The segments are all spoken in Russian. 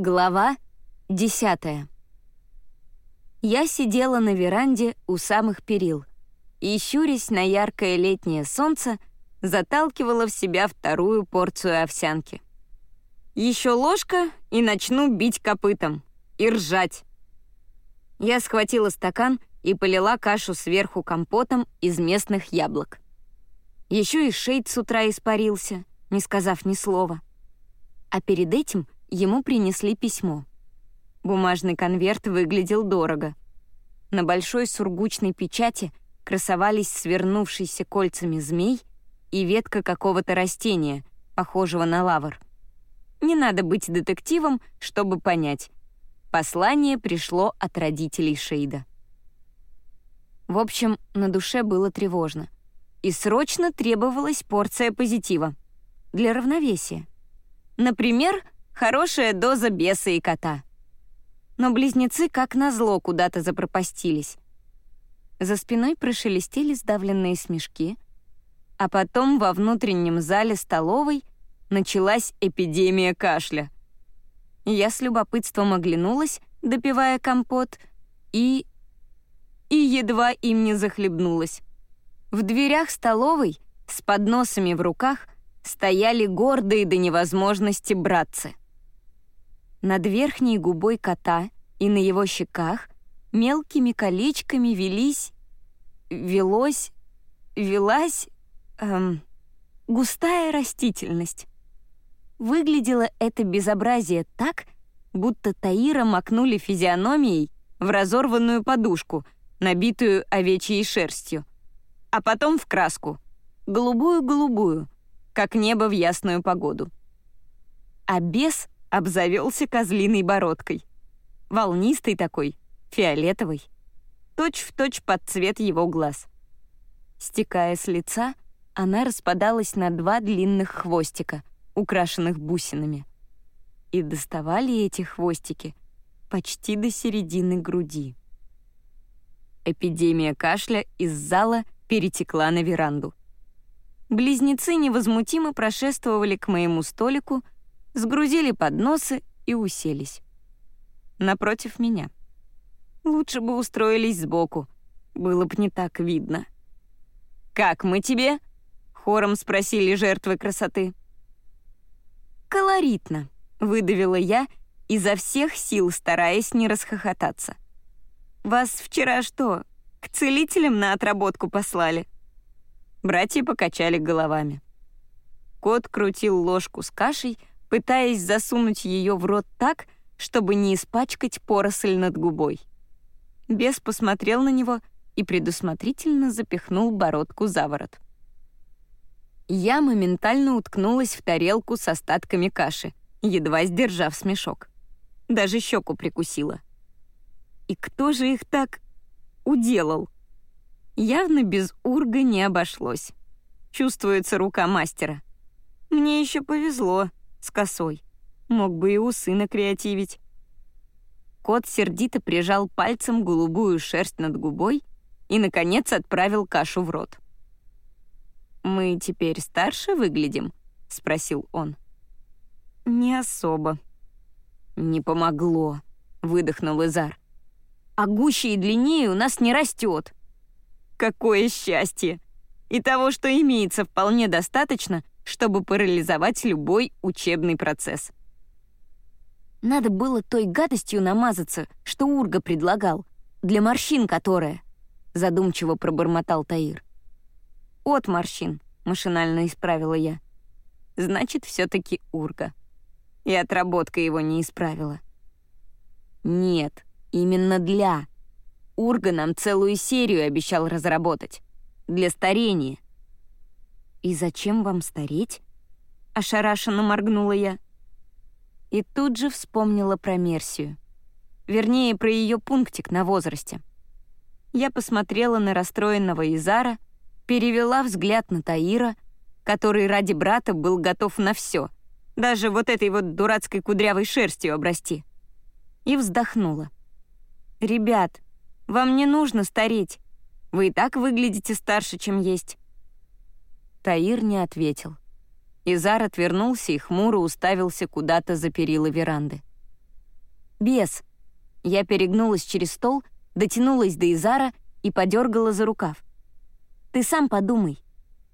Глава 10 Я сидела на веранде у самых перил и, щурясь на яркое летнее солнце, заталкивала в себя вторую порцию овсянки. Еще ложка и начну бить копытом. И ржать. Я схватила стакан и полила кашу сверху компотом из местных яблок. Еще и шейд с утра испарился, не сказав ни слова. А перед этим — ему принесли письмо. Бумажный конверт выглядел дорого. На большой сургучной печати красовались свернувшиеся кольцами змей и ветка какого-то растения, похожего на лавр. Не надо быть детективом, чтобы понять. Послание пришло от родителей Шейда. В общем, на душе было тревожно. И срочно требовалась порция позитива. Для равновесия. Например, Хорошая доза беса и кота. Но близнецы как назло куда-то запропастились. За спиной прошелестели сдавленные смешки, а потом во внутреннем зале столовой началась эпидемия кашля. Я с любопытством оглянулась, допивая компот, и... и едва им не захлебнулась. В дверях столовой с подносами в руках стояли гордые до невозможности братцы — над верхней губой кота и на его щеках мелкими колечками велись... велось... велась... Эм, густая растительность. Выглядело это безобразие так, будто Таира макнули физиономией в разорванную подушку, набитую овечьей шерстью, а потом в краску, голубую-голубую, как небо в ясную погоду. А бес обзавелся козлиной бородкой. Волнистый такой, фиолетовый. Точь в точь под цвет его глаз. Стекая с лица, она распадалась на два длинных хвостика, украшенных бусинами. И доставали эти хвостики почти до середины груди. Эпидемия кашля из зала перетекла на веранду. Близнецы невозмутимо прошествовали к моему столику — сгрузили подносы и уселись. Напротив меня. Лучше бы устроились сбоку, было бы не так видно. «Как мы тебе?» — хором спросили жертвы красоты. «Колоритно», — выдавила я, изо всех сил стараясь не расхохотаться. «Вас вчера что, к целителям на отработку послали?» Братья покачали головами. Кот крутил ложку с кашей, пытаясь засунуть ее в рот так, чтобы не испачкать поросль над губой. Бес посмотрел на него и предусмотрительно запихнул бородку за ворот. Я моментально уткнулась в тарелку с остатками каши, едва сдержав смешок. Даже щеку прикусила. И кто же их так уделал? Явно без урга не обошлось. Чувствуется рука мастера. Мне еще повезло с косой. Мог бы и усы накреативить. Кот сердито прижал пальцем голубую шерсть над губой и, наконец, отправил кашу в рот. «Мы теперь старше выглядим?» — спросил он. «Не особо». «Не помогло», — выдохнул Изар. «А гуще и длиннее у нас не растет». «Какое счастье! И того, что имеется, вполне достаточно, чтобы парализовать любой учебный процесс. Надо было той гадостью намазаться, что Урга предлагал, для морщин которая, задумчиво пробормотал Таир. От морщин, машинально исправила я. Значит, все-таки Урга. И отработка его не исправила. Нет, именно для. Урга нам целую серию обещал разработать. Для старения — «И зачем вам стареть?» — ошарашенно моргнула я. И тут же вспомнила про Мерсию. Вернее, про ее пунктик на возрасте. Я посмотрела на расстроенного Изара, перевела взгляд на Таира, который ради брата был готов на все, даже вот этой вот дурацкой кудрявой шерстью обрасти. И вздохнула. «Ребят, вам не нужно стареть. Вы и так выглядите старше, чем есть. Таир не ответил. Изар отвернулся и хмуро уставился куда-то за перила веранды. «Бес». Я перегнулась через стол, дотянулась до Изара и подергала за рукав. «Ты сам подумай.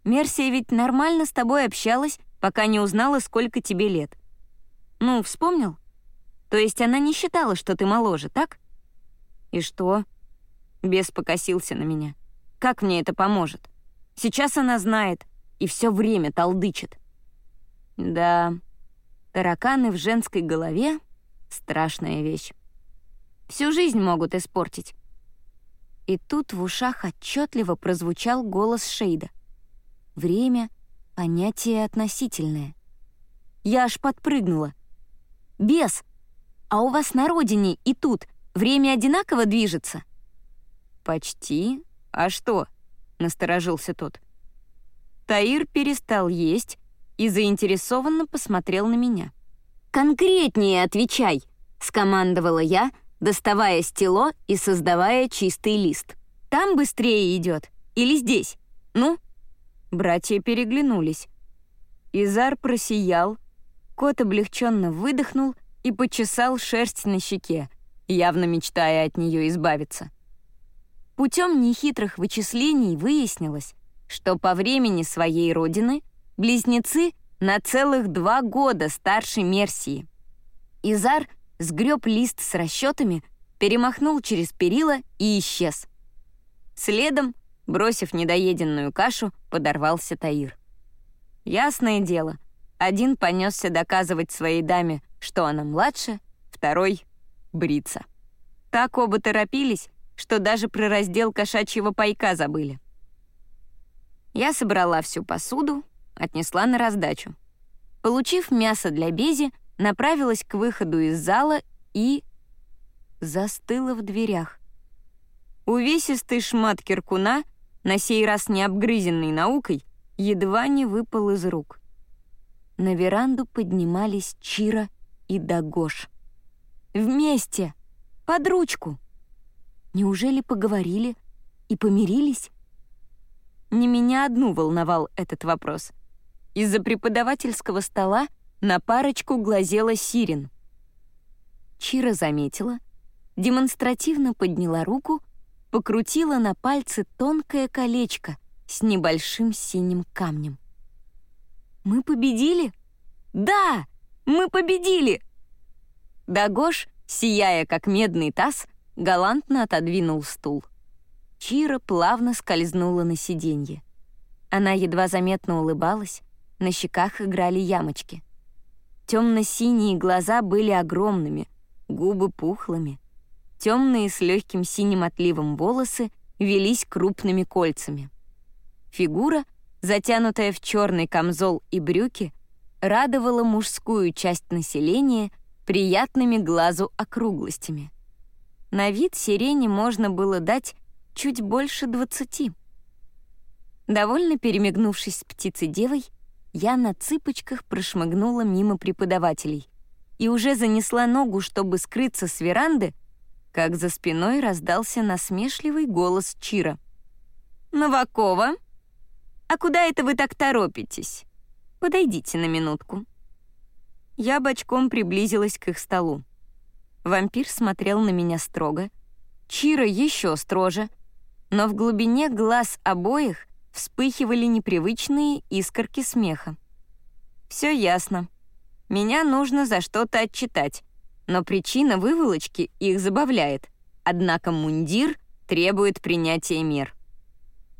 Мерсия ведь нормально с тобой общалась, пока не узнала, сколько тебе лет. Ну, вспомнил? То есть она не считала, что ты моложе, так? И что? Бес покосился на меня. Как мне это поможет? Сейчас она знает и все время толдычит. Да, тараканы в женской голове — страшная вещь. Всю жизнь могут испортить. И тут в ушах отчетливо прозвучал голос Шейда. Время — понятие относительное. Я аж подпрыгнула. «Бес, а у вас на родине и тут время одинаково движется?» «Почти. А что?» — насторожился тот. Таир перестал есть и заинтересованно посмотрел на меня. «Конкретнее отвечай!» — скомандовала я, доставая стело и создавая чистый лист. «Там быстрее идет или здесь? Ну?» Братья переглянулись. Изар просиял, кот облегченно выдохнул и почесал шерсть на щеке, явно мечтая от нее избавиться. Путем нехитрых вычислений выяснилось, что по времени своей родины близнецы на целых два года старше Мерсии. Изар сгреб лист с расчетами, перемахнул через перила и исчез. Следом, бросив недоеденную кашу, подорвался Таир. Ясное дело, один понесся доказывать своей даме, что она младше, второй — бриться. Так оба торопились, что даже про раздел кошачьего пайка забыли. Я собрала всю посуду, отнесла на раздачу. Получив мясо для Бези, направилась к выходу из зала и... застыла в дверях. Увесистый шмат киркуна, на сей раз не обгрызенный наукой, едва не выпал из рук. На веранду поднимались Чира и Дагош. Вместе, под ручку. Неужели поговорили и помирились? Не меня одну волновал этот вопрос. Из-за преподавательского стола на парочку глазела Сирин. Чира заметила, демонстративно подняла руку, покрутила на пальце тонкое колечко с небольшим синим камнем. «Мы победили?» «Да, мы победили!» Дагош, сияя как медный таз, галантно отодвинул стул. Чира плавно скользнула на сиденье. Она едва заметно улыбалась, на щеках играли ямочки. Темно-синие глаза были огромными, губы пухлыми. Темные с легким синим отливом волосы велись крупными кольцами. Фигура, затянутая в черный камзол и брюки, радовала мужскую часть населения приятными глазу округлостями. На вид сирене можно было дать чуть больше двадцати. Довольно перемигнувшись с птицей-девой, я на цыпочках прошмыгнула мимо преподавателей и уже занесла ногу, чтобы скрыться с веранды, как за спиной раздался насмешливый голос Чира. «Новакова, а куда это вы так торопитесь? Подойдите на минутку». Я бочком приблизилась к их столу. Вампир смотрел на меня строго, Чира еще строже, но в глубине глаз обоих вспыхивали непривычные искорки смеха. Все ясно. Меня нужно за что-то отчитать, но причина выволочки их забавляет, однако мундир требует принятия мер.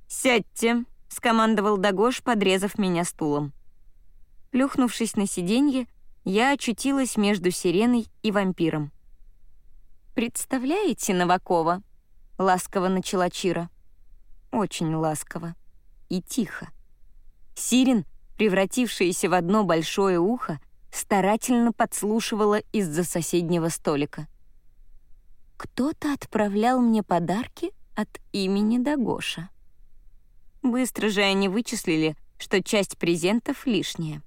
«Сядьте», — скомандовал Дагош, подрезав меня стулом. Плюхнувшись на сиденье, я очутилась между сиреной и вампиром. «Представляете Новакова?» — ласково начала Чира. Очень ласково и тихо. Сирин, превратившаяся в одно большое ухо, старательно подслушивала из-за соседнего столика. «Кто-то отправлял мне подарки от имени Дагоша». Быстро же они вычислили, что часть презентов лишняя.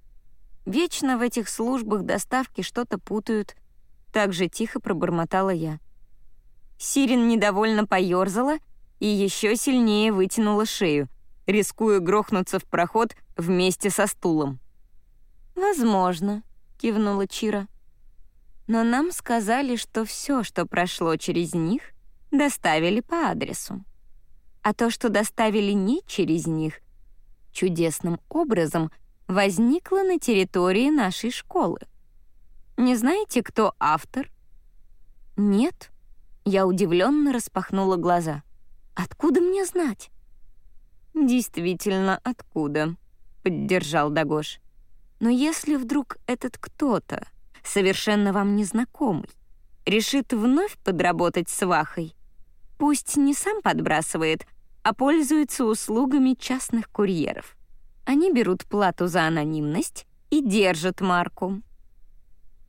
Вечно в этих службах доставки что-то путают — так же тихо пробормотала я. Сирин недовольно поёрзала и еще сильнее вытянула шею, рискуя грохнуться в проход вместе со стулом. «Возможно», — кивнула Чира. но нам сказали, что все, что прошло через них, доставили по адресу. А то, что доставили не через них, чудесным образом возникло на территории нашей школы. Не знаете, кто автор? Нет. Я удивленно распахнула глаза. Откуда мне знать? Действительно, откуда? Поддержал Дагош. Но если вдруг этот кто-то, совершенно вам незнакомый, решит вновь подработать с Вахой, пусть не сам подбрасывает, а пользуется услугами частных курьеров. Они берут плату за анонимность и держат марку.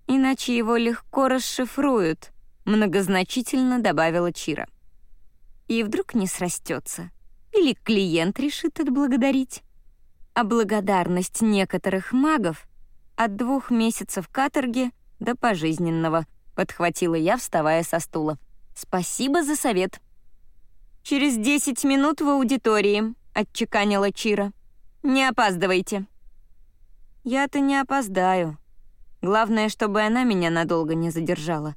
Иначе его легко расшифруют, многозначительно добавила Чира. И вдруг не срастется. Или клиент решит отблагодарить а благодарность некоторых магов от двух месяцев каторги до пожизненного, подхватила я, вставая со стула. Спасибо за совет. Через десять минут в аудитории, отчеканила Чира. Не опаздывайте. Я-то не опоздаю. Главное, чтобы она меня надолго не задержала.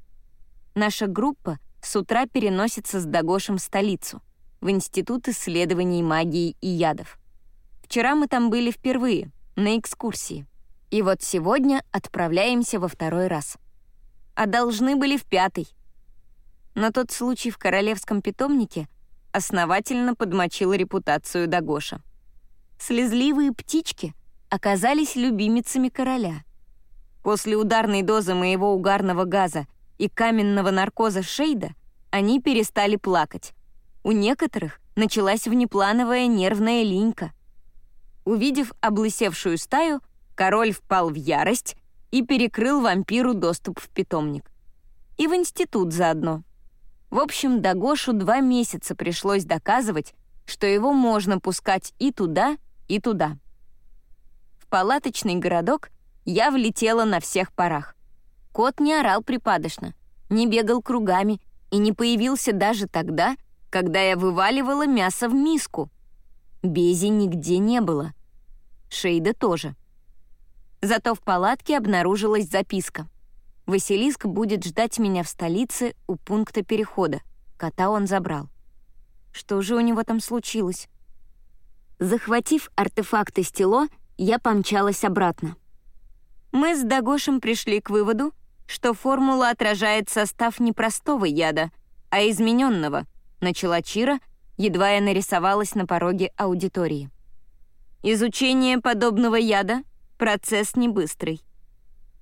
Наша группа с утра переносится с Дагошем в столицу, в Институт исследований магии и ядов. Вчера мы там были впервые, на экскурсии. И вот сегодня отправляемся во второй раз. А должны были в пятый. Но тот случай в королевском питомнике основательно подмочил репутацию Дагоша. Слезливые птички оказались любимицами короля. После ударной дозы моего угарного газа и каменного наркоза Шейда они перестали плакать. У некоторых началась внеплановая нервная линька — Увидев облысевшую стаю, король впал в ярость и перекрыл вампиру доступ в питомник. И в институт заодно. В общем, Дагошу два месяца пришлось доказывать, что его можно пускать и туда, и туда. В палаточный городок я влетела на всех парах. Кот не орал припадочно, не бегал кругами и не появился даже тогда, когда я вываливала мясо в миску — Бези нигде не было. Шейда тоже. Зато в палатке обнаружилась записка. Василиск будет ждать меня в столице у пункта перехода. Кота он забрал. Что же у него там случилось? Захватив артефакты стело, я помчалась обратно. Мы с Дагошем пришли к выводу, что формула отражает состав не простого яда, а измененного, начала Чира, едва я нарисовалась на пороге аудитории. Изучение подобного яда — процесс не быстрый.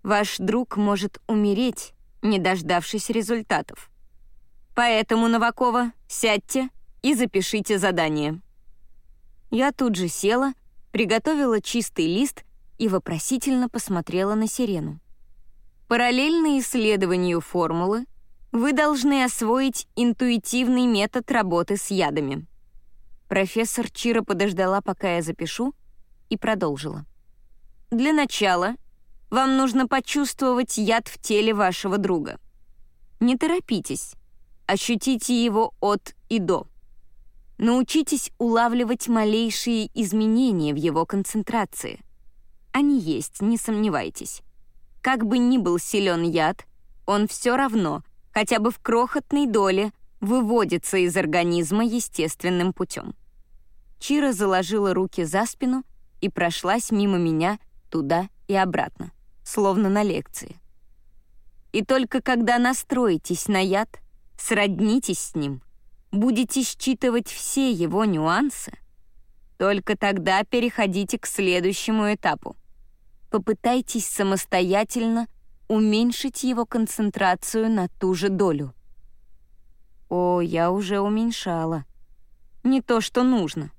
Ваш друг может умереть, не дождавшись результатов. Поэтому, Новакова, сядьте и запишите задание. Я тут же села, приготовила чистый лист и вопросительно посмотрела на сирену. Параллельно исследованию формулы — вы должны освоить интуитивный метод работы с ядами. Профессор Чира подождала, пока я запишу, и продолжила. Для начала вам нужно почувствовать яд в теле вашего друга. Не торопитесь, ощутите его от и до. Научитесь улавливать малейшие изменения в его концентрации. Они есть, не сомневайтесь. Как бы ни был силен яд, он все равно хотя бы в крохотной доле, выводится из организма естественным путем. Чира заложила руки за спину и прошлась мимо меня туда и обратно, словно на лекции. И только когда настроитесь на яд, сроднитесь с ним, будете считывать все его нюансы, только тогда переходите к следующему этапу. Попытайтесь самостоятельно уменьшить его концентрацию на ту же долю. О, я уже уменьшала. Не то, что нужно.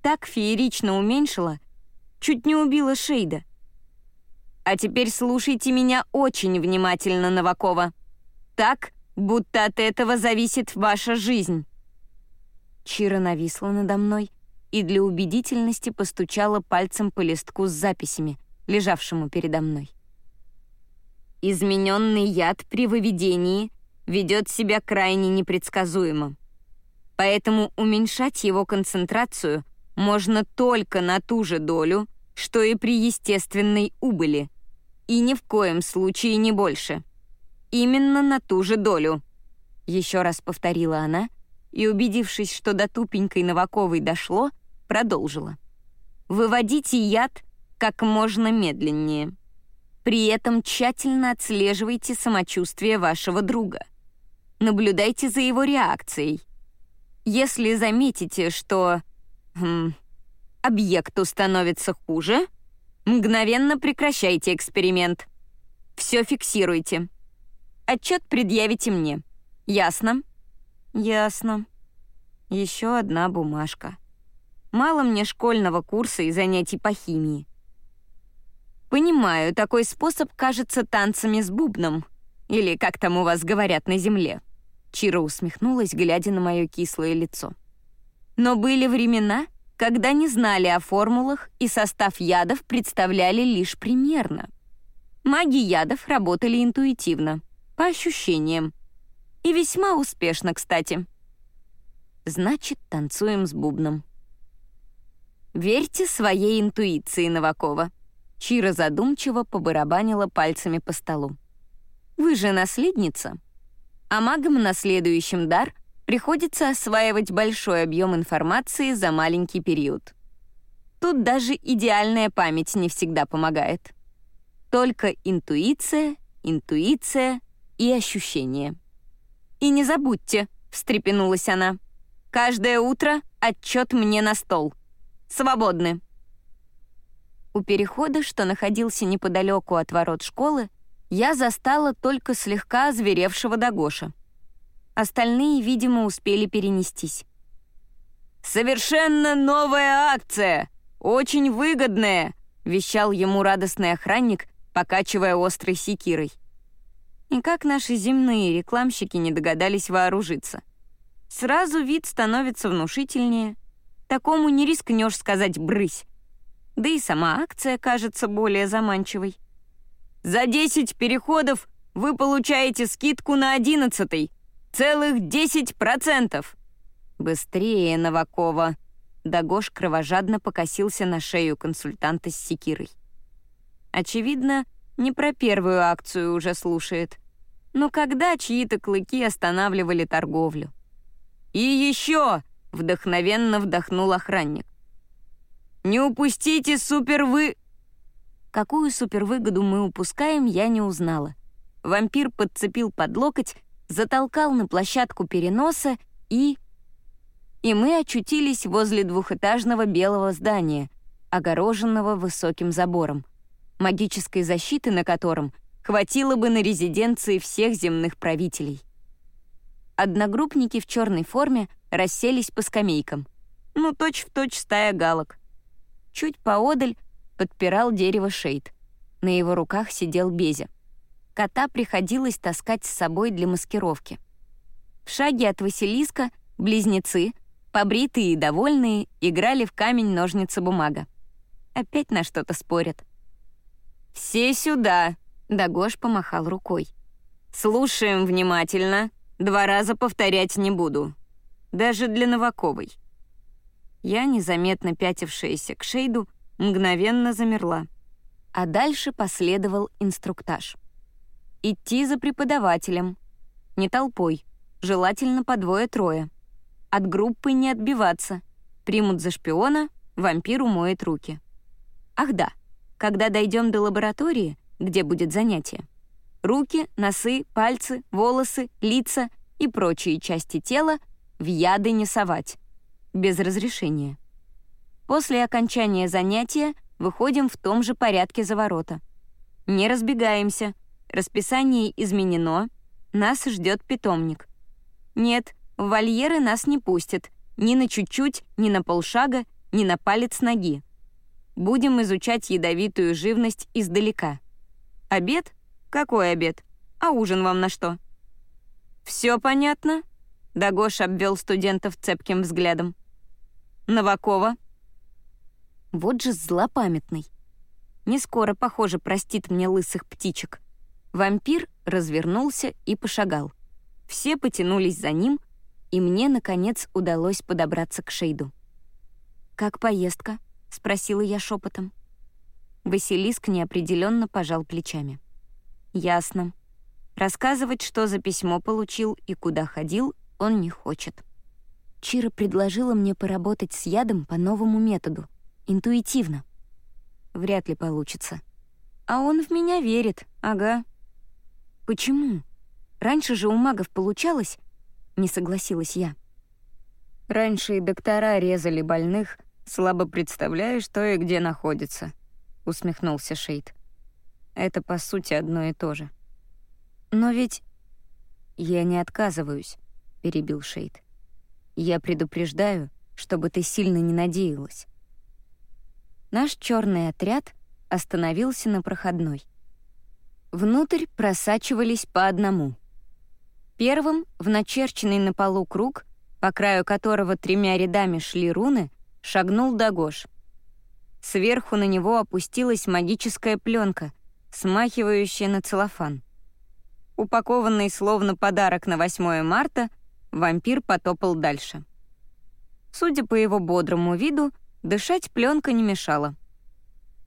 Так феерично уменьшила, чуть не убила Шейда. А теперь слушайте меня очень внимательно, Новакова. Так, будто от этого зависит ваша жизнь. Чира нависла надо мной и для убедительности постучала пальцем по листку с записями, лежавшему передо мной. Измененный яд при выведении ведет себя крайне непредсказуемо. Поэтому уменьшать его концентрацию можно только на ту же долю, что и при естественной убыли, и ни в коем случае не больше. именно на ту же долю», — еще раз повторила она и, убедившись, что до тупенькой Новаковой дошло, продолжила. «Выводите яд как можно медленнее. При этом тщательно отслеживайте самочувствие вашего друга. Наблюдайте за его реакцией. Если заметите, что хм, объекту становится хуже, мгновенно прекращайте эксперимент. Все фиксируйте. Отчет предъявите мне. Ясно? Ясно. Еще одна бумажка. Мало мне школьного курса и занятий по химии. Понимаю, такой способ кажется танцами с бубном. Или как там у вас говорят на земле. Чира усмехнулась, глядя на мое кислое лицо. Но были времена, когда не знали о формулах и состав ядов представляли лишь примерно. Маги ядов работали интуитивно, по ощущениям. И весьма успешно, кстати. Значит, танцуем с бубном. Верьте своей интуиции, Новакова. Чира задумчиво побарабанила пальцами по столу. «Вы же наследница. А магам на следующем дар приходится осваивать большой объем информации за маленький период. Тут даже идеальная память не всегда помогает. Только интуиция, интуиция и ощущение. «И не забудьте», — встрепенулась она, — «каждое утро отчет мне на стол. Свободны». У перехода, что находился неподалеку от ворот школы, я застала только слегка озверевшего Дагоша. Остальные, видимо, успели перенестись. «Совершенно новая акция! Очень выгодная!» — вещал ему радостный охранник, покачивая острой секирой. И как наши земные рекламщики не догадались вооружиться. Сразу вид становится внушительнее. Такому не рискнешь сказать «брысь», да и сама акция кажется более заманчивой. За 10 переходов вы получаете скидку на 11 целых 10%. Быстрее, Новакова. Дагош кровожадно покосился на шею консультанта с секирой. Очевидно, не про первую акцию уже слушает. Но когда чьи-то клыки останавливали торговлю? «И еще!» — вдохновенно вдохнул охранник. Не упустите супервы...» Какую супервыгоду мы упускаем, я не узнала. Вампир подцепил под локоть, затолкал на площадку переноса и... И мы очутились возле двухэтажного белого здания, огороженного высоким забором, магической защиты на котором хватило бы на резиденции всех земных правителей. Одногруппники в черной форме расселись по скамейкам. Ну, точь-в-точь точь стая галок. Чуть поодаль подпирал дерево шейд. На его руках сидел Безя. Кота приходилось таскать с собой для маскировки. В шаге от Василиска близнецы, побритые и довольные, играли в камень-ножницы-бумага. Опять на что-то спорят. «Все сюда!» — Дагош помахал рукой. «Слушаем внимательно. Два раза повторять не буду. Даже для Новаковой». Я, незаметно пятившаяся к Шейду, мгновенно замерла. А дальше последовал инструктаж. Идти за преподавателем. Не толпой, желательно по двое-трое. От группы не отбиваться. Примут за шпиона, вампир умоет руки. Ах да, когда дойдем до лаборатории, где будет занятие, руки, носы, пальцы, волосы, лица и прочие части тела в яды не совать без разрешения. После окончания занятия выходим в том же порядке за ворота. Не разбегаемся, расписание изменено, нас ждет питомник. Нет, в вольеры нас не пустят, ни на чуть-чуть, ни на полшага, ни на палец ноги. Будем изучать ядовитую живность издалека. Обед? Какой обед? А ужин вам на что? Все понятно? Дагош обвел студентов цепким взглядом. Новакова. Вот же злопамятный. Не скоро, похоже, простит мне лысых птичек. Вампир развернулся и пошагал. Все потянулись за ним, и мне, наконец, удалось подобраться к Шейду. «Как поездка?» — спросила я шепотом. Василиск неопределенно пожал плечами. «Ясно. Рассказывать, что за письмо получил и куда ходил, он не хочет. Чира предложила мне поработать с ядом по новому методу, интуитивно. Вряд ли получится. А он в меня верит, ага. Почему? Раньше же у магов получалось, не согласилась я. Раньше и доктора резали больных, слабо представляя, что и где находится, усмехнулся Шейд. Это, по сути, одно и то же. Но ведь... Я не отказываюсь, перебил Шейд. Я предупреждаю, чтобы ты сильно не надеялась. Наш черный отряд остановился на проходной. Внутрь просачивались по одному. Первым в начерченный на полу круг, по краю которого тремя рядами шли руны, шагнул Дагош. Сверху на него опустилась магическая пленка, смахивающая на целлофан. Упакованный словно подарок на 8 марта, вампир потопал дальше. Судя по его бодрому виду, дышать пленка не мешала.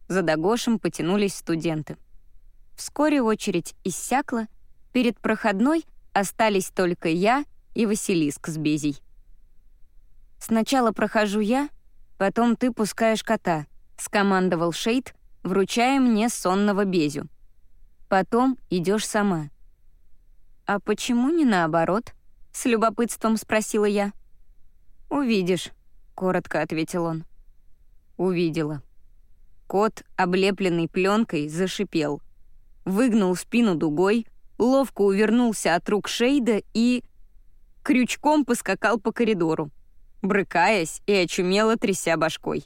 За Дагошем потянулись студенты. Вскоре очередь иссякла, перед проходной остались только я и Василиск с Безей. «Сначала прохожу я, потом ты пускаешь кота», — скомандовал Шейд, вручая мне сонного Безю. «Потом идешь сама». «А почему не наоборот?» — с любопытством спросила я. «Увидишь», — коротко ответил он. Увидела. Кот, облепленный пленкой, зашипел. Выгнул спину дугой, ловко увернулся от рук Шейда и... крючком поскакал по коридору, брыкаясь и очумело тряся башкой.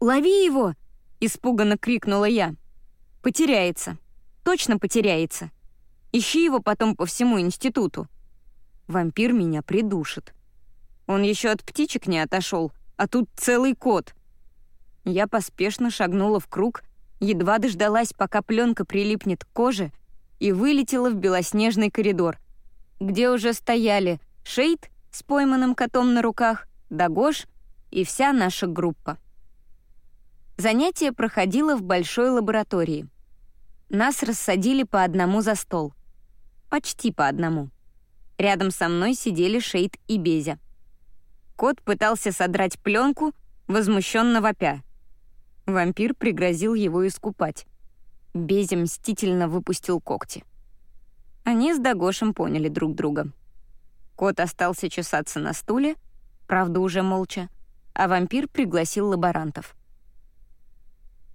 «Лови его!» — испуганно крикнула я. «Потеряется. Точно потеряется. Ищи его потом по всему институту. Вампир меня придушит. Он еще от птичек не отошел, а тут целый кот. Я поспешно шагнула в круг, едва дождалась, пока пленка прилипнет к коже — и вылетела в белоснежный коридор, где уже стояли Шейд с пойманным котом на руках, Дагош и вся наша группа. Занятие проходило в большой лаборатории. Нас рассадили по одному за стол. Почти по одному. Рядом со мной сидели Шейд и Безя. Кот пытался содрать пленку, возмущенно вопя. Вампир пригрозил его искупать. Безя мстительно выпустил когти. Они с Дагошем поняли друг друга. Кот остался чесаться на стуле, правда, уже молча, а вампир пригласил лаборантов.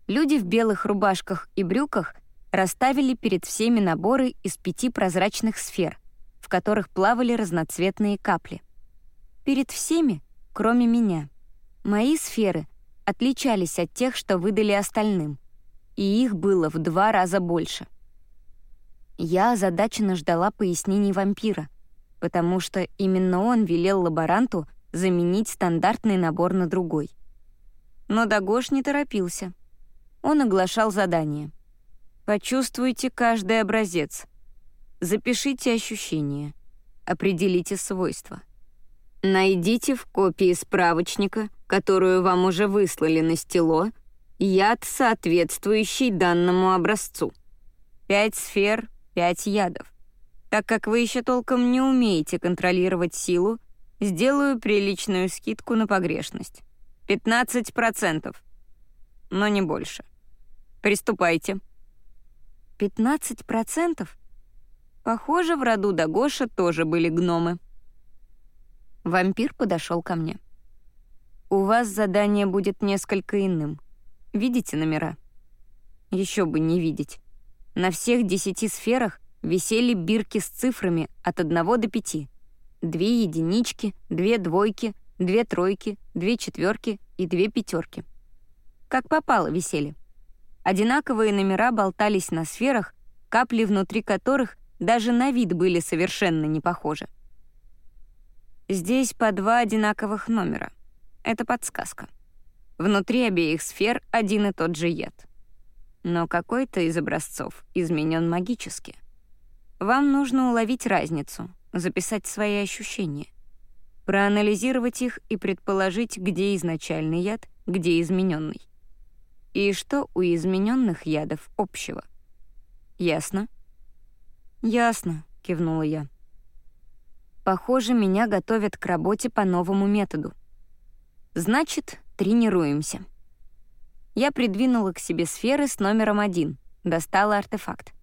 Люди в белых рубашках и брюках расставили перед всеми наборы из пяти прозрачных сфер, которых плавали разноцветные капли. Перед всеми, кроме меня. Мои сферы отличались от тех, что выдали остальным — и их было в два раза больше. Я озадаченно ждала пояснений вампира, потому что именно он велел лаборанту заменить стандартный набор на другой. Но Дагош не торопился. Он оглашал задание. «Почувствуйте каждый образец. Запишите ощущения. Определите свойства. Найдите в копии справочника, которую вам уже выслали на стело, Яд, соответствующий данному образцу. Пять сфер, пять ядов. Так как вы еще толком не умеете контролировать силу, сделаю приличную скидку на погрешность. 15%. Но не больше. Приступайте. 15%? Похоже, в роду Дагоша тоже были гномы. Вампир подошел ко мне. «У вас задание будет несколько иным. Видите номера? Еще бы не видеть. На всех десяти сферах висели бирки с цифрами от 1 до 5. Две единички, две двойки, две тройки, две четверки и две пятерки. Как попало висели. Одинаковые номера болтались на сферах, капли внутри которых даже на вид были совершенно не похожи. Здесь по два одинаковых номера. Это подсказка. Внутри обеих сфер один и тот же яд. Но какой-то из образцов изменен магически. Вам нужно уловить разницу, записать свои ощущения, проанализировать их и предположить, где изначальный яд, где измененный. И что у измененных ядов общего. Ясно? «Ясно», — кивнула я. «Похоже, меня готовят к работе по новому методу. Значит, тренируемся». Я придвинула к себе сферы с номером один, достала артефакт.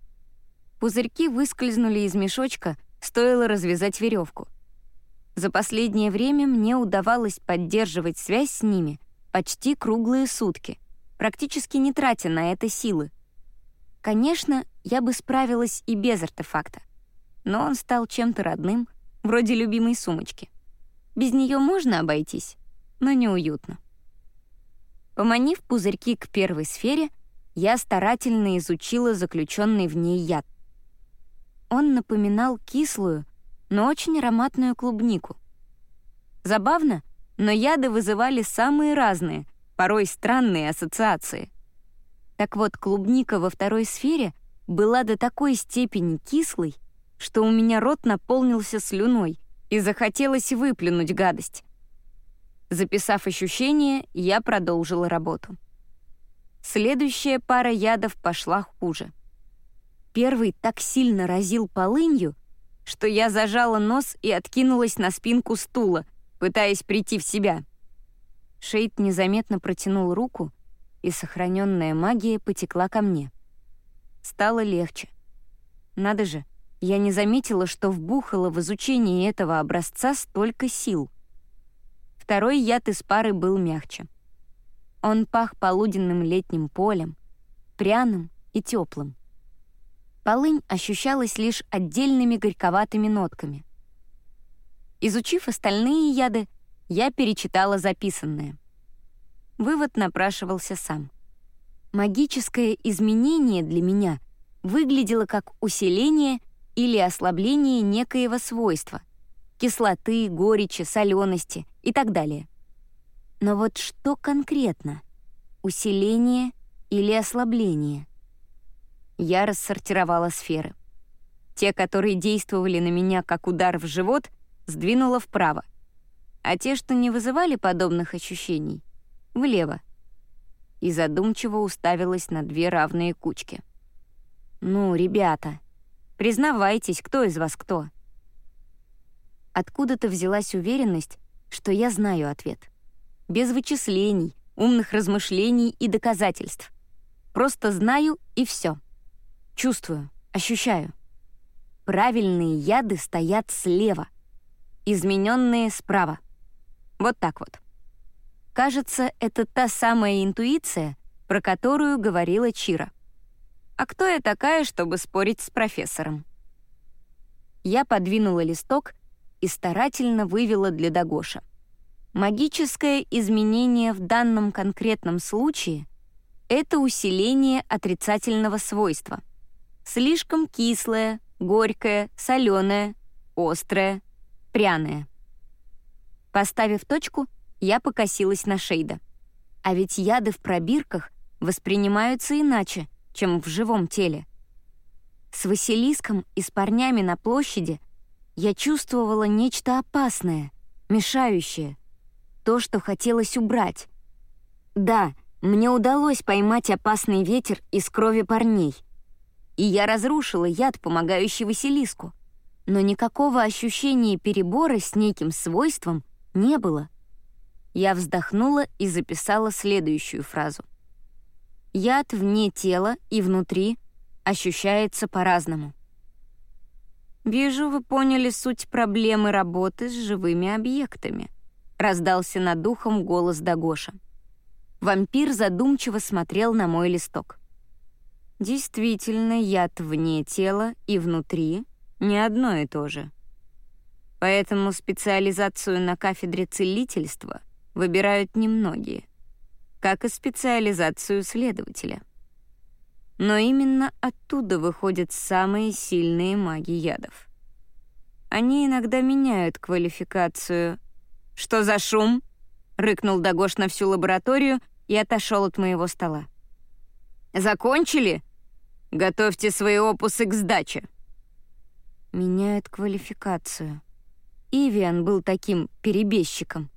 Пузырьки выскользнули из мешочка, стоило развязать веревку. За последнее время мне удавалось поддерживать связь с ними почти круглые сутки, практически не тратя на это силы. Конечно, я бы справилась и без артефакта, но он стал чем-то родным, вроде любимой сумочки. Без нее можно обойтись, но неуютно. Поманив пузырьки к первой сфере, я старательно изучила заключенный в ней яд. Он напоминал кислую, но очень ароматную клубнику. Забавно, но яды вызывали самые разные, порой странные ассоциации. Так вот, клубника во второй сфере была до такой степени кислой, что у меня рот наполнился слюной и захотелось выплюнуть гадость. Записав ощущения, я продолжила работу. Следующая пара ядов пошла хуже. Первый так сильно разил полынью, что я зажала нос и откинулась на спинку стула, пытаясь прийти в себя. Шейд незаметно протянул руку, и сохраненная магия потекла ко мне. Стало легче. Надо же, я не заметила, что вбухала в изучение этого образца столько сил. Второй яд из пары был мягче. Он пах полуденным летним полем, пряным и теплым. Полынь ощущалась лишь отдельными горьковатыми нотками. Изучив остальные яды, я перечитала записанное. Вывод напрашивался сам. Магическое изменение для меня выглядело как усиление или ослабление некоего свойства — кислоты, горечи, солености и так далее. Но вот что конкретно? Усиление или ослабление? Я рассортировала сферы. Те, которые действовали на меня как удар в живот, сдвинула вправо, а те, что не вызывали подобных ощущений, — влево. И задумчиво уставилась на две равные кучки. «Ну, ребята, признавайтесь, кто из вас кто?» Откуда-то взялась уверенность, что я знаю ответ. Без вычислений, умных размышлений и доказательств. Просто знаю и все. Чувствую, ощущаю. Правильные яды стоят слева, измененные справа. Вот так вот. Кажется, это та самая интуиция, про которую говорила Чира. А кто я такая, чтобы спорить с профессором? Я подвинула листок и старательно вывела для Дагоша. Магическое изменение в данном конкретном случае — это усиление отрицательного свойства — Слишком кислое, горькое, соленое, острое, пряное. Поставив точку, я покосилась на Шейда. А ведь яды в пробирках воспринимаются иначе, чем в живом теле. С Василиском и с парнями на площади я чувствовала нечто опасное, мешающее, то, что хотелось убрать. Да, мне удалось поймать опасный ветер из крови парней — и я разрушила яд, помогающий Василиску. Но никакого ощущения перебора с неким свойством не было. Я вздохнула и записала следующую фразу. Яд вне тела и внутри ощущается по-разному. «Вижу, вы поняли суть проблемы работы с живыми объектами», — раздался над духом голос Дагоша. Вампир задумчиво смотрел на мой листок. Действительно, яд вне тела и внутри — не одно и то же. Поэтому специализацию на кафедре целительства выбирают немногие, как и специализацию следователя. Но именно оттуда выходят самые сильные маги ядов. Они иногда меняют квалификацию. «Что за шум?» — рыкнул Дагош на всю лабораторию и отошел от моего стола. «Закончили?» Готовьте свои опусы к сдаче. Меняют квалификацию. Ивиан был таким перебежчиком.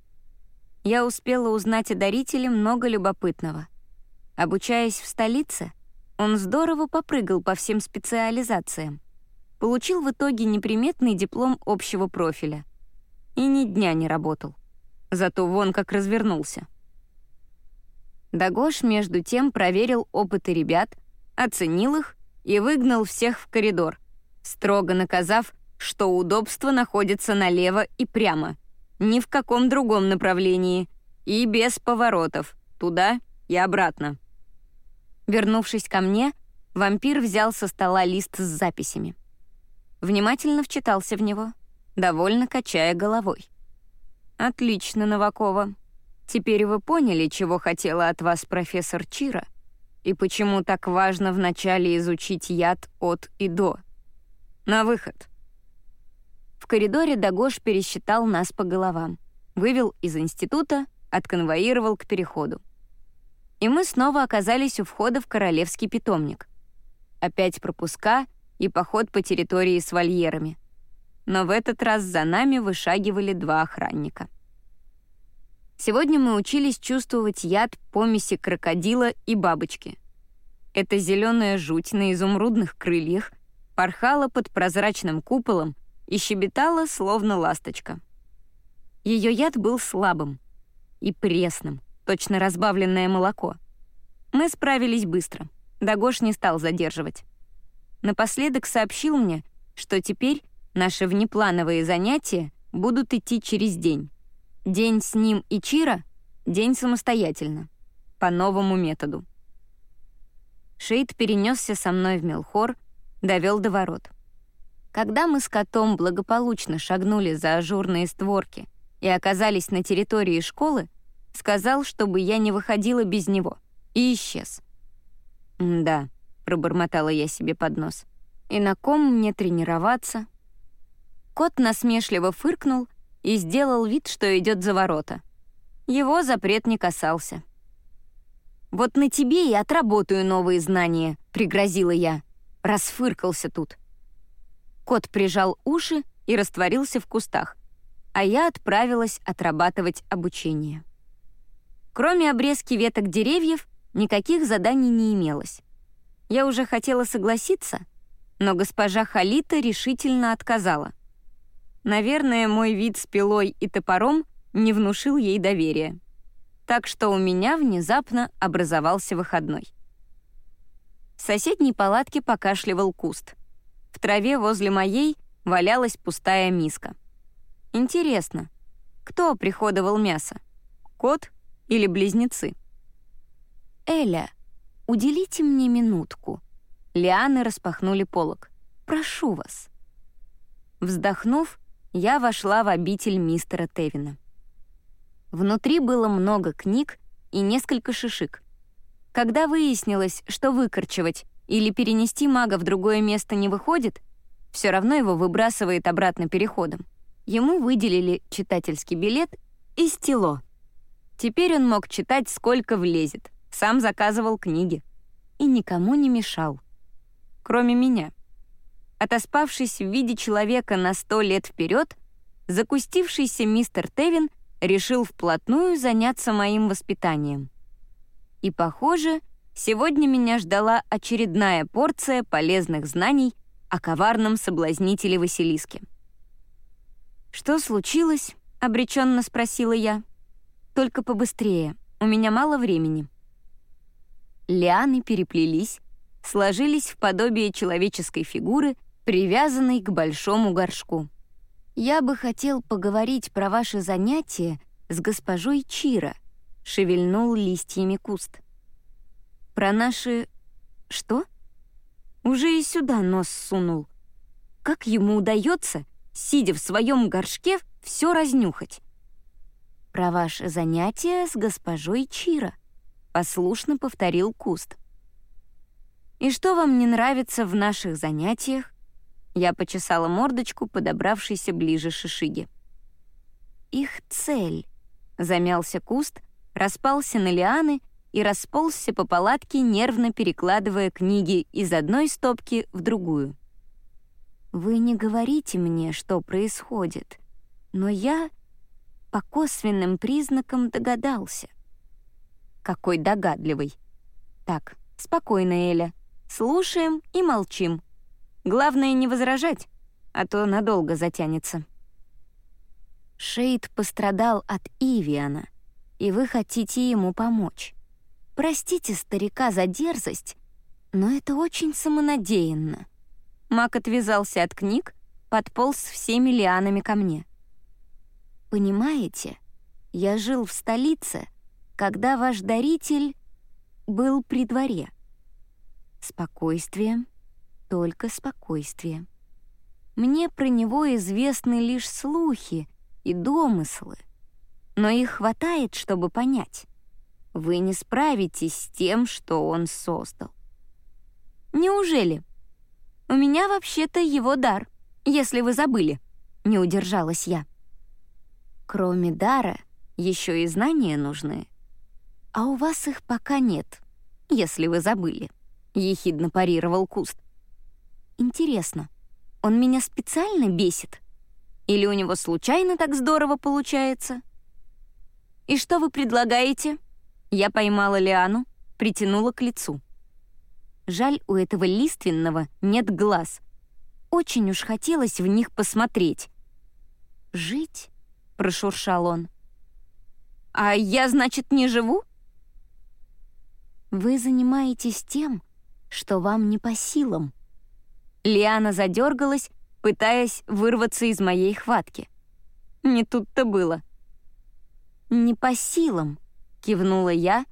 Я успела узнать о дарителе много любопытного. Обучаясь в столице, он здорово попрыгал по всем специализациям. получил в итоге неприметный диплом общего профиля. И ни дня не работал. Зато вон как развернулся. Дагош, между тем, проверил опыты ребят, оценил их и выгнал всех в коридор, строго наказав, что удобство находится налево и прямо, ни в каком другом направлении и без поворотов, туда и обратно. Вернувшись ко мне, вампир взял со стола лист с записями. Внимательно вчитался в него, довольно качая головой. «Отлично, Новакова. Теперь вы поняли, чего хотела от вас профессор Чира, и почему так важно вначале изучить яд от и до. На выход». В коридоре Дагош пересчитал нас по головам, вывел из института, отконвоировал к переходу. И мы снова оказались у входа в королевский питомник. Опять пропуска и поход по территории с вольерами. Но в этот раз за нами вышагивали два охранника. Сегодня мы учились чувствовать яд помеси крокодила и бабочки. Эта зеленая жуть на изумрудных крыльях порхала под прозрачным куполом и щебетала, словно ласточка. Ее яд был слабым и пресным, точно разбавленное молоко. Мы справились быстро. Дагош не стал задерживать. Напоследок сообщил мне, что теперь наши внеплановые занятия будут идти через день. День с ним и Чира — день самостоятельно, по новому методу. Шейд перенесся со мной в Мелхор, довел до ворот. Когда мы с котом благополучно шагнули за ажурные створки и оказались на территории школы, сказал, чтобы я не выходила без него, и исчез. «Да», — пробормотала я себе под нос, «и на ком мне тренироваться?» Кот насмешливо фыркнул и сделал вид, что идет за ворота. Его запрет не касался. «Вот на тебе и отработаю новые знания», — пригрозила я. Расфыркался тут. Кот прижал уши и растворился в кустах, а я отправилась отрабатывать обучение. Кроме обрезки веток деревьев, никаких заданий не имелось. Я уже хотела согласиться, но госпожа Халита решительно отказала. Наверное, мой вид с пилой и топором не внушил ей доверия. Так что у меня внезапно образовался выходной. В соседней палатке покашливал куст — в траве возле моей валялась пустая миска. Интересно, кто приходовал мясо? Кот или близнецы? «Эля, уделите мне минутку». Лианы распахнули полог. «Прошу вас». Вздохнув, я вошла в обитель мистера Тевина. Внутри было много книг и несколько шишик. Когда выяснилось, что выкорчевать или перенести мага в другое место не выходит, все равно его выбрасывает обратно переходом. Ему выделили читательский билет и стело. Теперь он мог читать сколько влезет, сам заказывал книги. И никому не мешал. Кроме меня. Отоспавшись в виде человека на сто лет вперед, закустившийся мистер Тевин решил вплотную заняться моим воспитанием. И, похоже, Сегодня меня ждала очередная порция полезных знаний о коварном соблазнителе Василиске. «Что случилось?» — обреченно спросила я. «Только побыстрее, у меня мало времени». Лианы переплелись, сложились в подобие человеческой фигуры, привязанной к большому горшку. «Я бы хотел поговорить про ваши занятия с госпожой Чира», — шевельнул листьями куст. Про наши... Что? Уже и сюда нос сунул. Как ему удается, сидя в своем горшке, все разнюхать? Про ваше занятие с госпожой Чира, послушно повторил Куст. И что вам не нравится в наших занятиях? Я почесала мордочку, подобравшейся ближе Шишиги. Их цель, замялся Куст, распался на лианы и расползся по палатке, нервно перекладывая книги из одной стопки в другую. «Вы не говорите мне, что происходит, но я по косвенным признакам догадался». «Какой догадливый!» «Так, спокойно, Эля. Слушаем и молчим». Главное не возражать, а то надолго затянется. Шейд пострадал от Ивиана, и вы хотите ему помочь. Простите старика за дерзость, но это очень самонадеянно. Мак отвязался от книг, подполз всеми лианами ко мне. Понимаете, я жил в столице, когда ваш даритель был при дворе. Спокойствие, только спокойствие. Мне про него известны лишь слухи и домыслы, но их хватает, чтобы понять. Вы не справитесь с тем, что он создал. Неужели? У меня вообще-то его дар, если вы забыли, не удержалась я. Кроме дара, еще и знания нужны. А у вас их пока нет, если вы забыли, ехидно парировал куст. Интересно, он меня специально бесит? Или у него случайно так здорово получается? И что вы предлагаете? Я поймала Лиану, притянула к лицу. Жаль, у этого лиственного нет глаз. Очень уж хотелось в них посмотреть. «Жить?» — прошуршал он. «А я, значит, не живу?» «Вы занимаетесь тем, что вам не по силам». Лиана задергалась, пытаясь вырваться из моей хватки. Не тут-то было. «Не по силам», — кивнула я,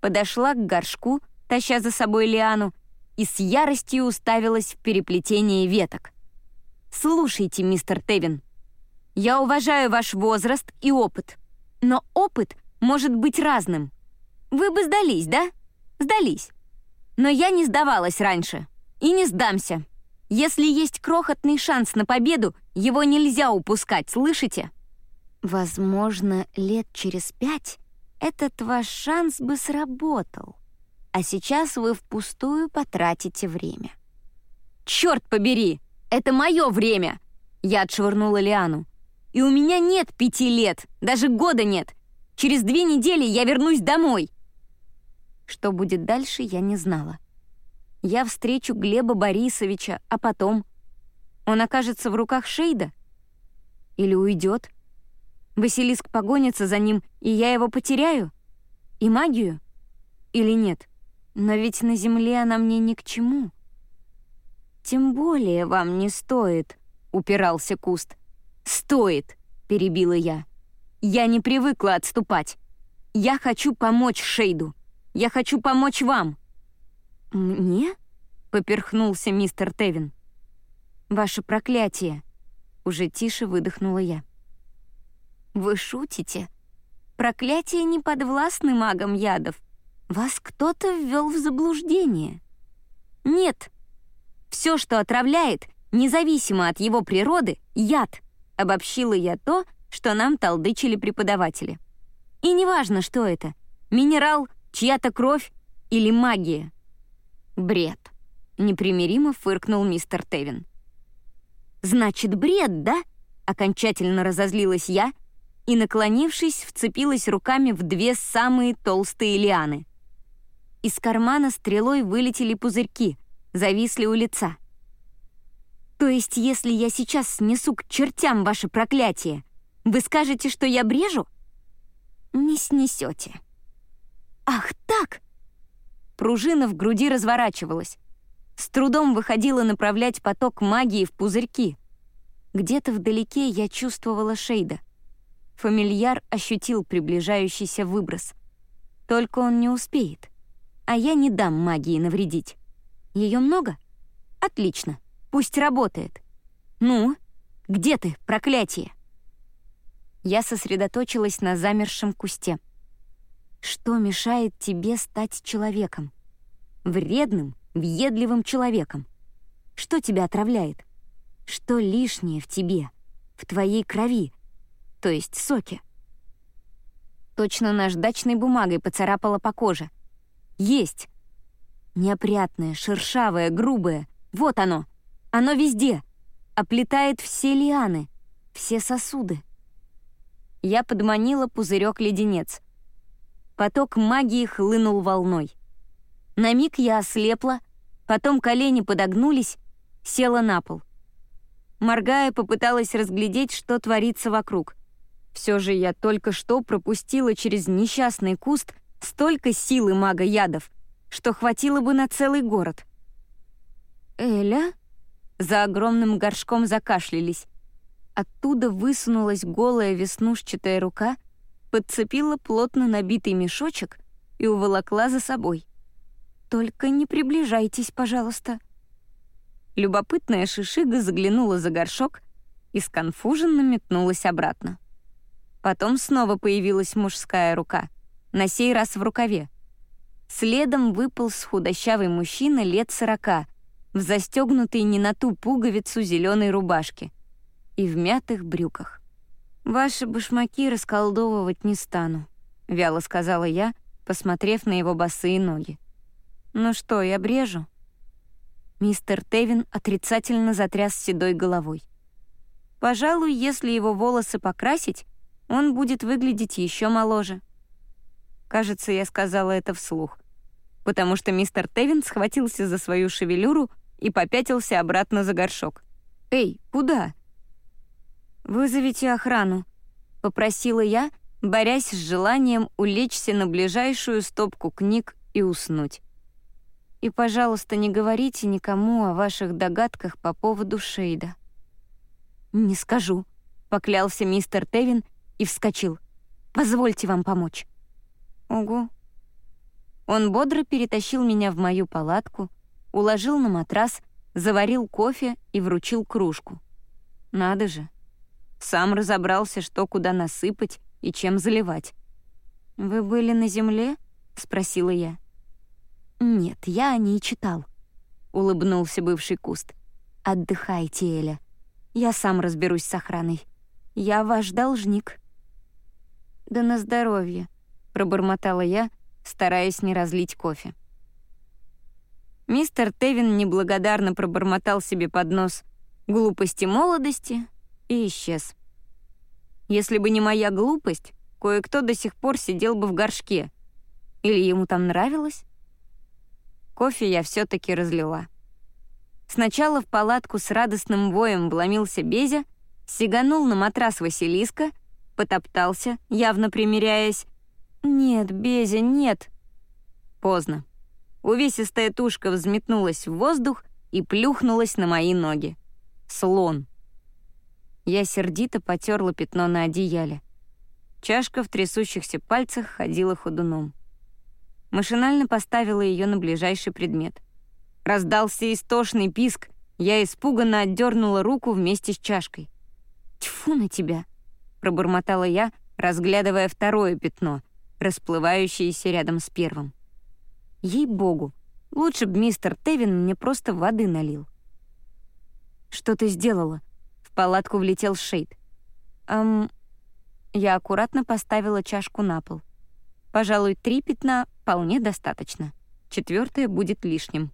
подошла к горшку, таща за собой Лиану, и с яростью уставилась в переплетение веток. «Слушайте, мистер Тевин, я уважаю ваш возраст и опыт, но опыт может быть разным. Вы бы сдались, да? Сдались. Но я не сдавалась раньше. И не сдамся. Если есть крохотный шанс на победу, его нельзя упускать, слышите? Возможно, лет через пять этот ваш шанс бы сработал а сейчас вы впустую потратите время». «Черт побери! Это мое время!» Я отшвырнула Лиану. «И у меня нет пяти лет, даже года нет. Через две недели я вернусь домой». Что будет дальше, я не знала. Я встречу Глеба Борисовича, а потом... Он окажется в руках Шейда? Или уйдет? Василиск погонится за ним, и я его потеряю? И магию? Или нет?» Но ведь на земле она мне ни к чему. Тем более вам не стоит, упирался куст. Стоит, перебила я. Я не привыкла отступать. Я хочу помочь Шейду. Я хочу помочь вам. Мне? поперхнулся мистер Тевин. Ваше проклятие. Уже тише выдохнула я. Вы шутите? Проклятие не подвластны магам ядов. Вас кто-то ввел в заблуждение. Нет. Все, что отравляет, независимо от его природы, яд. Обобщила я то, что нам толдычили преподаватели. И неважно, что это — минерал, чья-то кровь или магия. Бред. Непримиримо фыркнул мистер Тевин. «Значит, бред, да?» — окончательно разозлилась я и, наклонившись, вцепилась руками в две самые толстые лианы — из кармана стрелой вылетели пузырьки, зависли у лица. «То есть, если я сейчас снесу к чертям ваше проклятие, вы скажете, что я брежу?» «Не снесете». «Ах так!» Пружина в груди разворачивалась. С трудом выходила направлять поток магии в пузырьки. Где-то вдалеке я чувствовала Шейда. Фамильяр ощутил приближающийся выброс. Только он не успеет а я не дам магии навредить. Ее много? Отлично, пусть работает. Ну, где ты, проклятие? Я сосредоточилась на замершем кусте. Что мешает тебе стать человеком? Вредным, въедливым человеком. Что тебя отравляет? Что лишнее в тебе, в твоей крови, то есть соке? Точно наждачной бумагой поцарапала по коже. Есть. Неопрятное, шершавое, грубое. Вот оно. Оно везде. Оплетает все лианы, все сосуды. Я подманила пузырек-леденец. Поток магии хлынул волной. На миг я ослепла, потом колени подогнулись, села на пол. Моргая, попыталась разглядеть, что творится вокруг. Все же я только что пропустила через несчастный куст столько силы мага ядов, что хватило бы на целый город. «Эля?» За огромным горшком закашлялись. Оттуда высунулась голая веснушчатая рука, подцепила плотно набитый мешочек и уволокла за собой. «Только не приближайтесь, пожалуйста». Любопытная шишига заглянула за горшок и сконфуженно метнулась обратно. Потом снова появилась мужская рука, на сей раз в рукаве. Следом выпал с худощавый мужчина лет сорока, в застегнутой не на ту пуговицу зеленой рубашке и в мятых брюках. «Ваши башмаки расколдовывать не стану», — вяло сказала я, посмотрев на его босые ноги. «Ну что, я брежу?» Мистер Тевин отрицательно затряс седой головой. «Пожалуй, если его волосы покрасить, он будет выглядеть еще моложе». Кажется, я сказала это вслух, потому что мистер Тевин схватился за свою шевелюру и попятился обратно за горшок. «Эй, куда?» «Вызовите охрану», — попросила я, борясь с желанием улечься на ближайшую стопку книг и уснуть. «И, пожалуйста, не говорите никому о ваших догадках по поводу Шейда». «Не скажу», — поклялся мистер Тевин и вскочил. «Позвольте вам помочь». «Угу». Он бодро перетащил меня в мою палатку, уложил на матрас, заварил кофе и вручил кружку. Надо же, сам разобрался, что куда насыпать и чем заливать. «Вы были на земле?» — спросила я. «Нет, я о ней читал», — улыбнулся бывший куст. «Отдыхайте, Эля. Я сам разберусь с охраной. Я ваш должник». «Да на здоровье», — пробормотала я, стараясь не разлить кофе. Мистер Тевин неблагодарно пробормотал себе под нос глупости молодости и исчез. Если бы не моя глупость, кое-кто до сих пор сидел бы в горшке. Или ему там нравилось? Кофе я все таки разлила. Сначала в палатку с радостным воем вломился Безя, сиганул на матрас Василиска, потоптался, явно примиряясь. «Нет, Безя, нет!» Поздно. Увесистая тушка взметнулась в воздух и плюхнулась на мои ноги. Слон. Я сердито потерла пятно на одеяле. Чашка в трясущихся пальцах ходила ходуном. Машинально поставила ее на ближайший предмет. Раздался истошный писк, я испуганно отдернула руку вместе с чашкой. «Тьфу на тебя!» — пробормотала я, разглядывая второе пятно, расплывающееся рядом с первым. Ей-богу, лучше б мистер Тевин мне просто воды налил. «Что ты сделала?» палатку влетел Шейд. «Эм...» Я аккуратно поставила чашку на пол. Пожалуй, три пятна вполне достаточно. Четвертое будет лишним.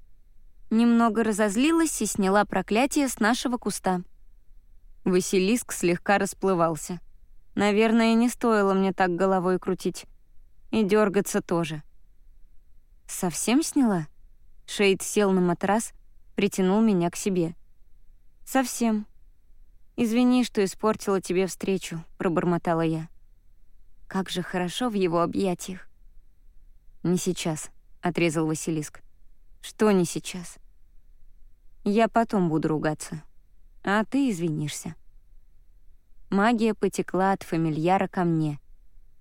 Немного разозлилась и сняла проклятие с нашего куста. Василиск слегка расплывался. Наверное, не стоило мне так головой крутить. И дергаться тоже. «Совсем сняла?» Шейд сел на матрас, притянул меня к себе. «Совсем. «Извини, что испортила тебе встречу», — пробормотала я. Как же хорошо в его объятиях. «Не сейчас», — отрезал Василиск. «Что не сейчас?» «Я потом буду ругаться, а ты извинишься». Магия потекла от фамильяра ко мне.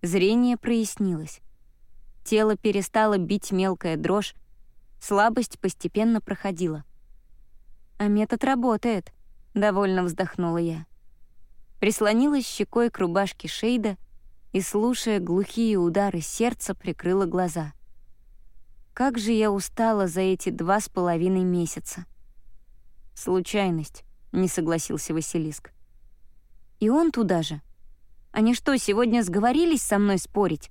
Зрение прояснилось. Тело перестало бить мелкая дрожь, слабость постепенно проходила. «А метод работает», — довольно вздохнула я. Прислонилась щекой к рубашке Шейда и, слушая глухие удары сердца, прикрыла глаза. Как же я устала за эти два с половиной месяца. «Случайность», — не согласился Василиск. «И он туда же? Они что, сегодня сговорились со мной спорить?»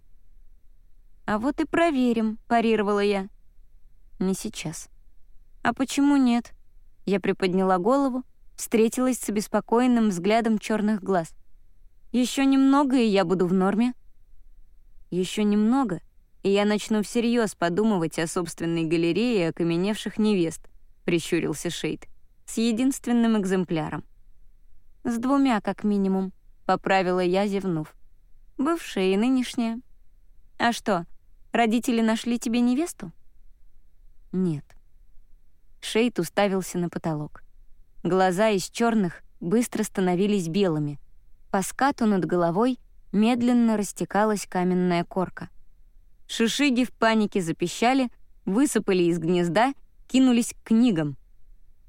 «А вот и проверим», — парировала я. «Не сейчас». «А почему нет?» Я приподняла голову встретилась с обеспокоенным взглядом черных глаз. Еще немного, и я буду в норме. Еще немного, и я начну всерьез подумывать о собственной галерее окаменевших невест, прищурился Шейд. С единственным экземпляром. С двумя, как минимум, поправила я, зевнув. Бывшая и нынешняя. А что, родители нашли тебе невесту? Нет. Шейд уставился на потолок. Глаза из черных быстро становились белыми. По скату над головой медленно растекалась каменная корка. Шишиги в панике запищали, высыпали из гнезда, кинулись к книгам.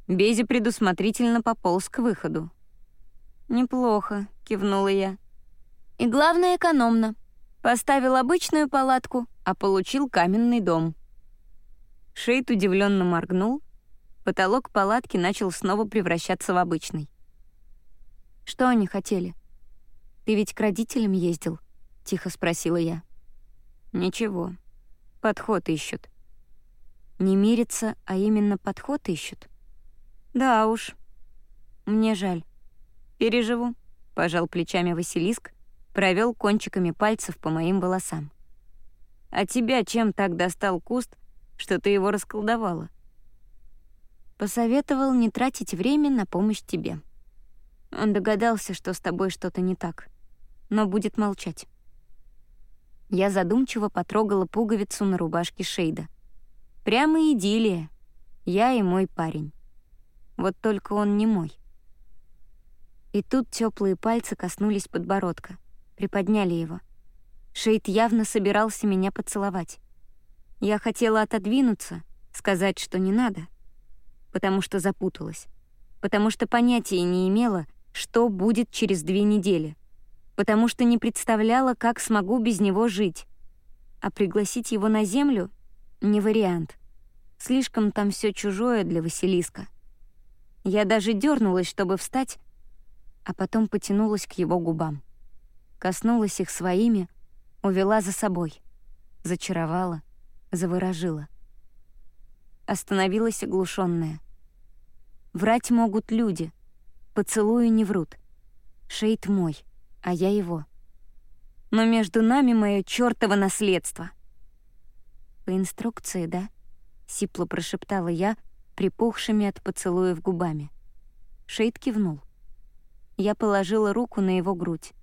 Бези предусмотрительно пополз к выходу. «Неплохо», — кивнула я. «И главное, экономно. Поставил обычную палатку, а получил каменный дом». Шейд удивленно моргнул. Потолок палатки начал снова превращаться в обычный. «Что они хотели? Ты ведь к родителям ездил?» — тихо спросила я. «Ничего. Подход ищут». «Не мирится, а именно подход ищут?» «Да уж. Мне жаль. Переживу», — пожал плечами Василиск, провел кончиками пальцев по моим волосам. «А тебя чем так достал куст, что ты его расколдовала?» Посоветовал не тратить время на помощь тебе. Он догадался, что с тобой что-то не так, но будет молчать. Я задумчиво потрогала пуговицу на рубашке Шейда. Прямо идиллия. Я и мой парень. Вот только он не мой. И тут теплые пальцы коснулись подбородка, приподняли его. Шейд явно собирался меня поцеловать. Я хотела отодвинуться, сказать, что не надо, потому что запуталась, потому что понятия не имела, что будет через две недели, потому что не представляла, как смогу без него жить. А пригласить его на землю — не вариант. Слишком там все чужое для Василиска. Я даже дернулась, чтобы встать, а потом потянулась к его губам. Коснулась их своими, увела за собой, зачаровала — заворожила. Остановилась оглушенная. Врать могут люди, поцелуи не врут. Шейд мой, а я его. Но между нами мое чёртово наследство. По инструкции, да? Сипло прошептала я, припухшими от поцелуев губами. Шейд кивнул. Я положила руку на его грудь.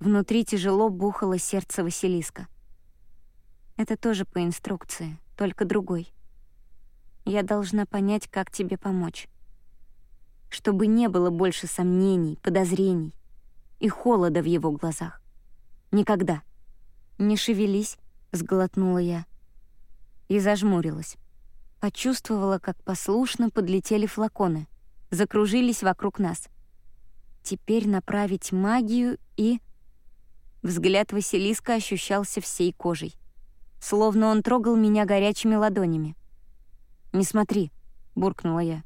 Внутри тяжело бухало сердце Василиска. Это тоже по инструкции, только другой. Я должна понять, как тебе помочь. Чтобы не было больше сомнений, подозрений и холода в его глазах. Никогда. «Не шевелись», — сглотнула я. И зажмурилась. Почувствовала, как послушно подлетели флаконы, закружились вокруг нас. Теперь направить магию и... Взгляд Василиска ощущался всей кожей словно он трогал меня горячими ладонями. «Не смотри», — буркнула я.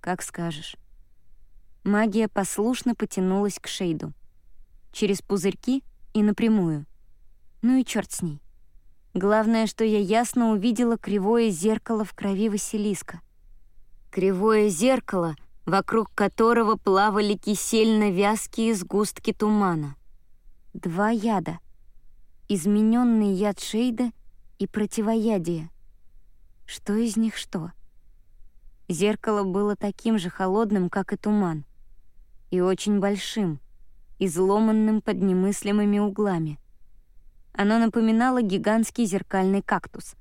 «Как скажешь». Магия послушно потянулась к Шейду. Через пузырьки и напрямую. Ну и черт с ней. Главное, что я ясно увидела кривое зеркало в крови Василиска. Кривое зеркало, вокруг которого плавали кисельно-вязкие сгустки тумана. Два яда — измененный яд Шейда и противоядие. Что из них что? Зеркало было таким же холодным, как и туман, и очень большим, изломанным под немыслимыми углами. Оно напоминало гигантский зеркальный кактус.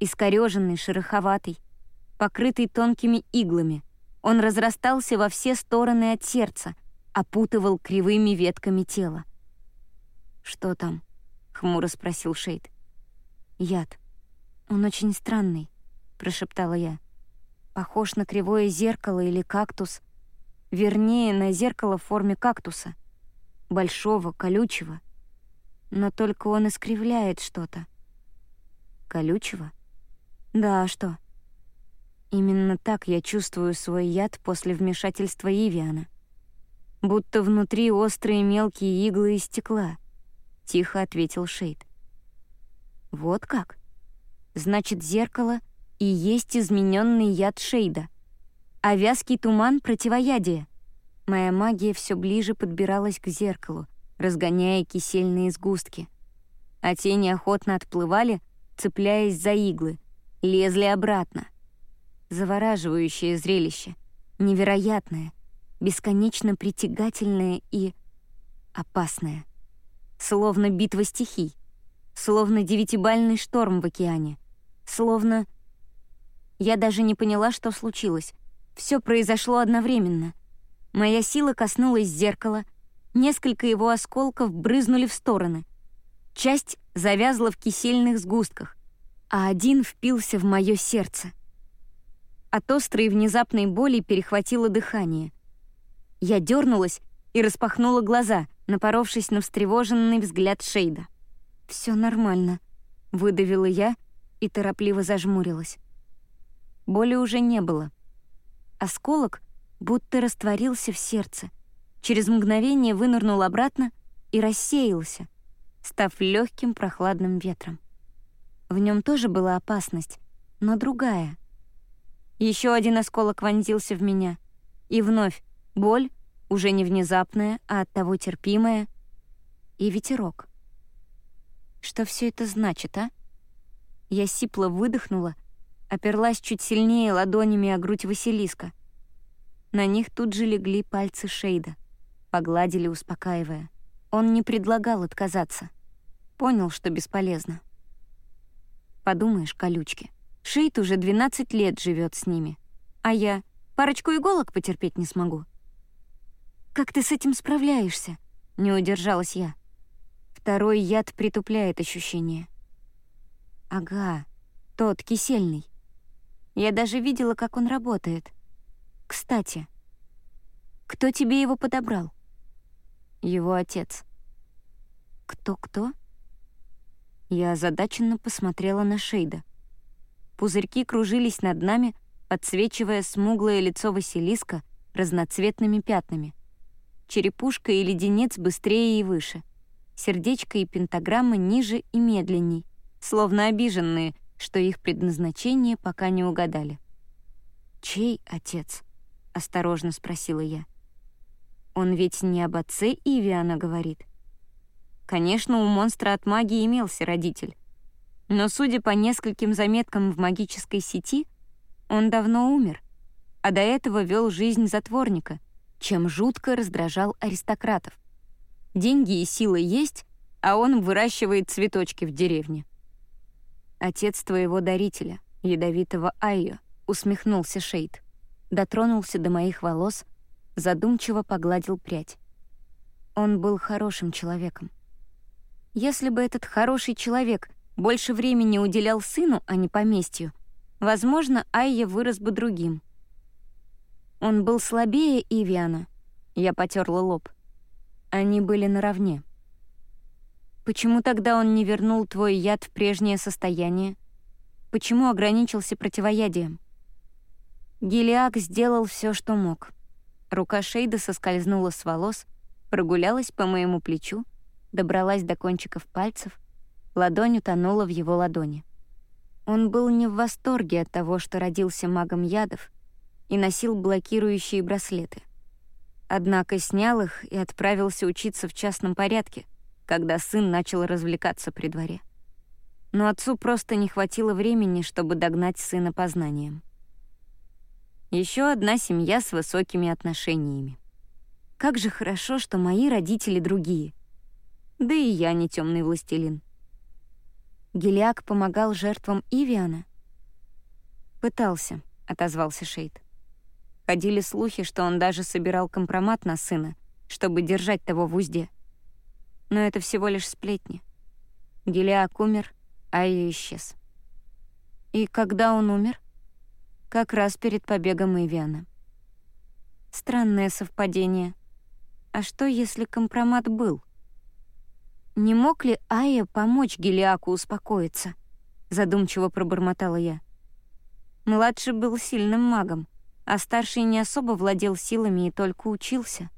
Искорёженный, шероховатый, покрытый тонкими иглами. Он разрастался во все стороны от сердца, опутывал кривыми ветками тело. Что там? — хмуро спросил Шейд. «Яд. Он очень странный», — прошептала я. «Похож на кривое зеркало или кактус. Вернее, на зеркало в форме кактуса. Большого, колючего. Но только он искривляет что-то». «Колючего?» «Да, а что?» Именно так я чувствую свой яд после вмешательства Ивиана. Будто внутри острые мелкие иглы из стекла —— тихо ответил Шейд. «Вот как? Значит, зеркало и есть измененный яд Шейда, а вязкий туман — противоядие. Моя магия все ближе подбиралась к зеркалу, разгоняя кисельные сгустки. А тени охотно отплывали, цепляясь за иглы, лезли обратно. Завораживающее зрелище. невероятное, бесконечно притягательное и опасное. Словно битва стихий, словно девятибальный шторм в океане, словно... Я даже не поняла, что случилось. Все произошло одновременно. Моя сила коснулась зеркала, несколько его осколков брызнули в стороны. Часть завязла в кисельных сгустках, а один впился в мое сердце. От острой внезапной боли перехватило дыхание. Я дернулась и распахнула глаза, напоровшись на встревоженный взгляд Шейда. Все нормально», — выдавила я и торопливо зажмурилась. Боли уже не было. Осколок будто растворился в сердце. Через мгновение вынырнул обратно и рассеялся, став легким прохладным ветром. В нем тоже была опасность, но другая. Еще один осколок вонзился в меня, и вновь боль, уже не внезапная, а оттого терпимая, и ветерок. Что все это значит, а? Я сипло выдохнула, оперлась чуть сильнее ладонями о грудь Василиска. На них тут же легли пальцы Шейда, погладили, успокаивая. Он не предлагал отказаться. Понял, что бесполезно. Подумаешь, колючки. Шейд уже 12 лет живет с ними. А я парочку иголок потерпеть не смогу. «Как ты с этим справляешься?» — не удержалась я. Второй яд притупляет ощущение. Ага, тот кисельный. Я даже видела, как он работает. Кстати, кто тебе его подобрал? Его отец. Кто-кто? Я озадаченно посмотрела на Шейда. Пузырьки кружились над нами, подсвечивая смуглое лицо Василиска разноцветными пятнами. Черепушка и леденец быстрее и выше. Сердечко и пентаграмма ниже и медленней словно обиженные, что их предназначение пока не угадали. «Чей отец?» — осторожно спросила я. «Он ведь не об отце Ивиана говорит». Конечно, у монстра от магии имелся родитель. Но, судя по нескольким заметкам в магической сети, он давно умер, а до этого вел жизнь затворника, чем жутко раздражал аристократов. Деньги и сила есть, а он выращивает цветочки в деревне. «Отец твоего дарителя, ядовитого Айо», — усмехнулся Шейд. Дотронулся до моих волос, задумчиво погладил прядь. Он был хорошим человеком. Если бы этот хороший человек больше времени уделял сыну, а не поместью, возможно, Айя вырос бы другим. Он был слабее Ивиана. Я потерла лоб. Они были наравне. Почему тогда он не вернул твой яд в прежнее состояние? Почему ограничился противоядием? Гелиак сделал все, что мог. Рука Шейда соскользнула с волос, прогулялась по моему плечу, добралась до кончиков пальцев, ладонь утонула в его ладони. Он был не в восторге от того, что родился магом ядов и носил блокирующие браслеты. Однако снял их и отправился учиться в частном порядке, когда сын начал развлекаться при дворе. Но отцу просто не хватило времени, чтобы догнать сына по знаниям. Еще одна семья с высокими отношениями. Как же хорошо, что мои родители другие. Да и я не темный властелин. Гелиак помогал жертвам Ивиана? «Пытался», — отозвался Шейд. Ходили слухи, что он даже собирал компромат на сына, чтобы держать того в узде — но это всего лишь сплетни. Гелиак умер, а ее исчез. И когда он умер? Как раз перед побегом Ивиана. Странное совпадение. А что, если компромат был? Не мог ли Айя помочь Гелиаку успокоиться? Задумчиво пробормотала я. Младший был сильным магом, а старший не особо владел силами и только учился.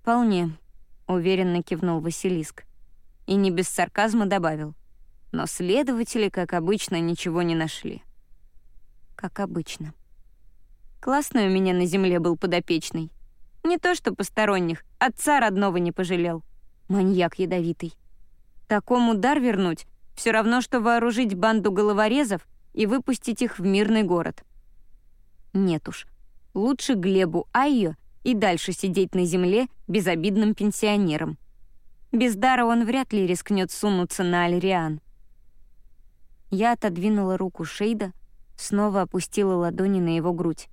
Вполне, — уверенно кивнул Василиск. И не без сарказма добавил. Но следователи, как обычно, ничего не нашли. Как обычно. Классный у меня на земле был подопечный. Не то что посторонних, отца родного не пожалел. Маньяк ядовитый. Такому дар вернуть — все равно, что вооружить банду головорезов и выпустить их в мирный город. Нет уж. Лучше Глебу Айо и дальше сидеть на земле безобидным пенсионером. Без дара он вряд ли рискнет сунуться на Альриан. Я отодвинула руку Шейда, снова опустила ладони на его грудь.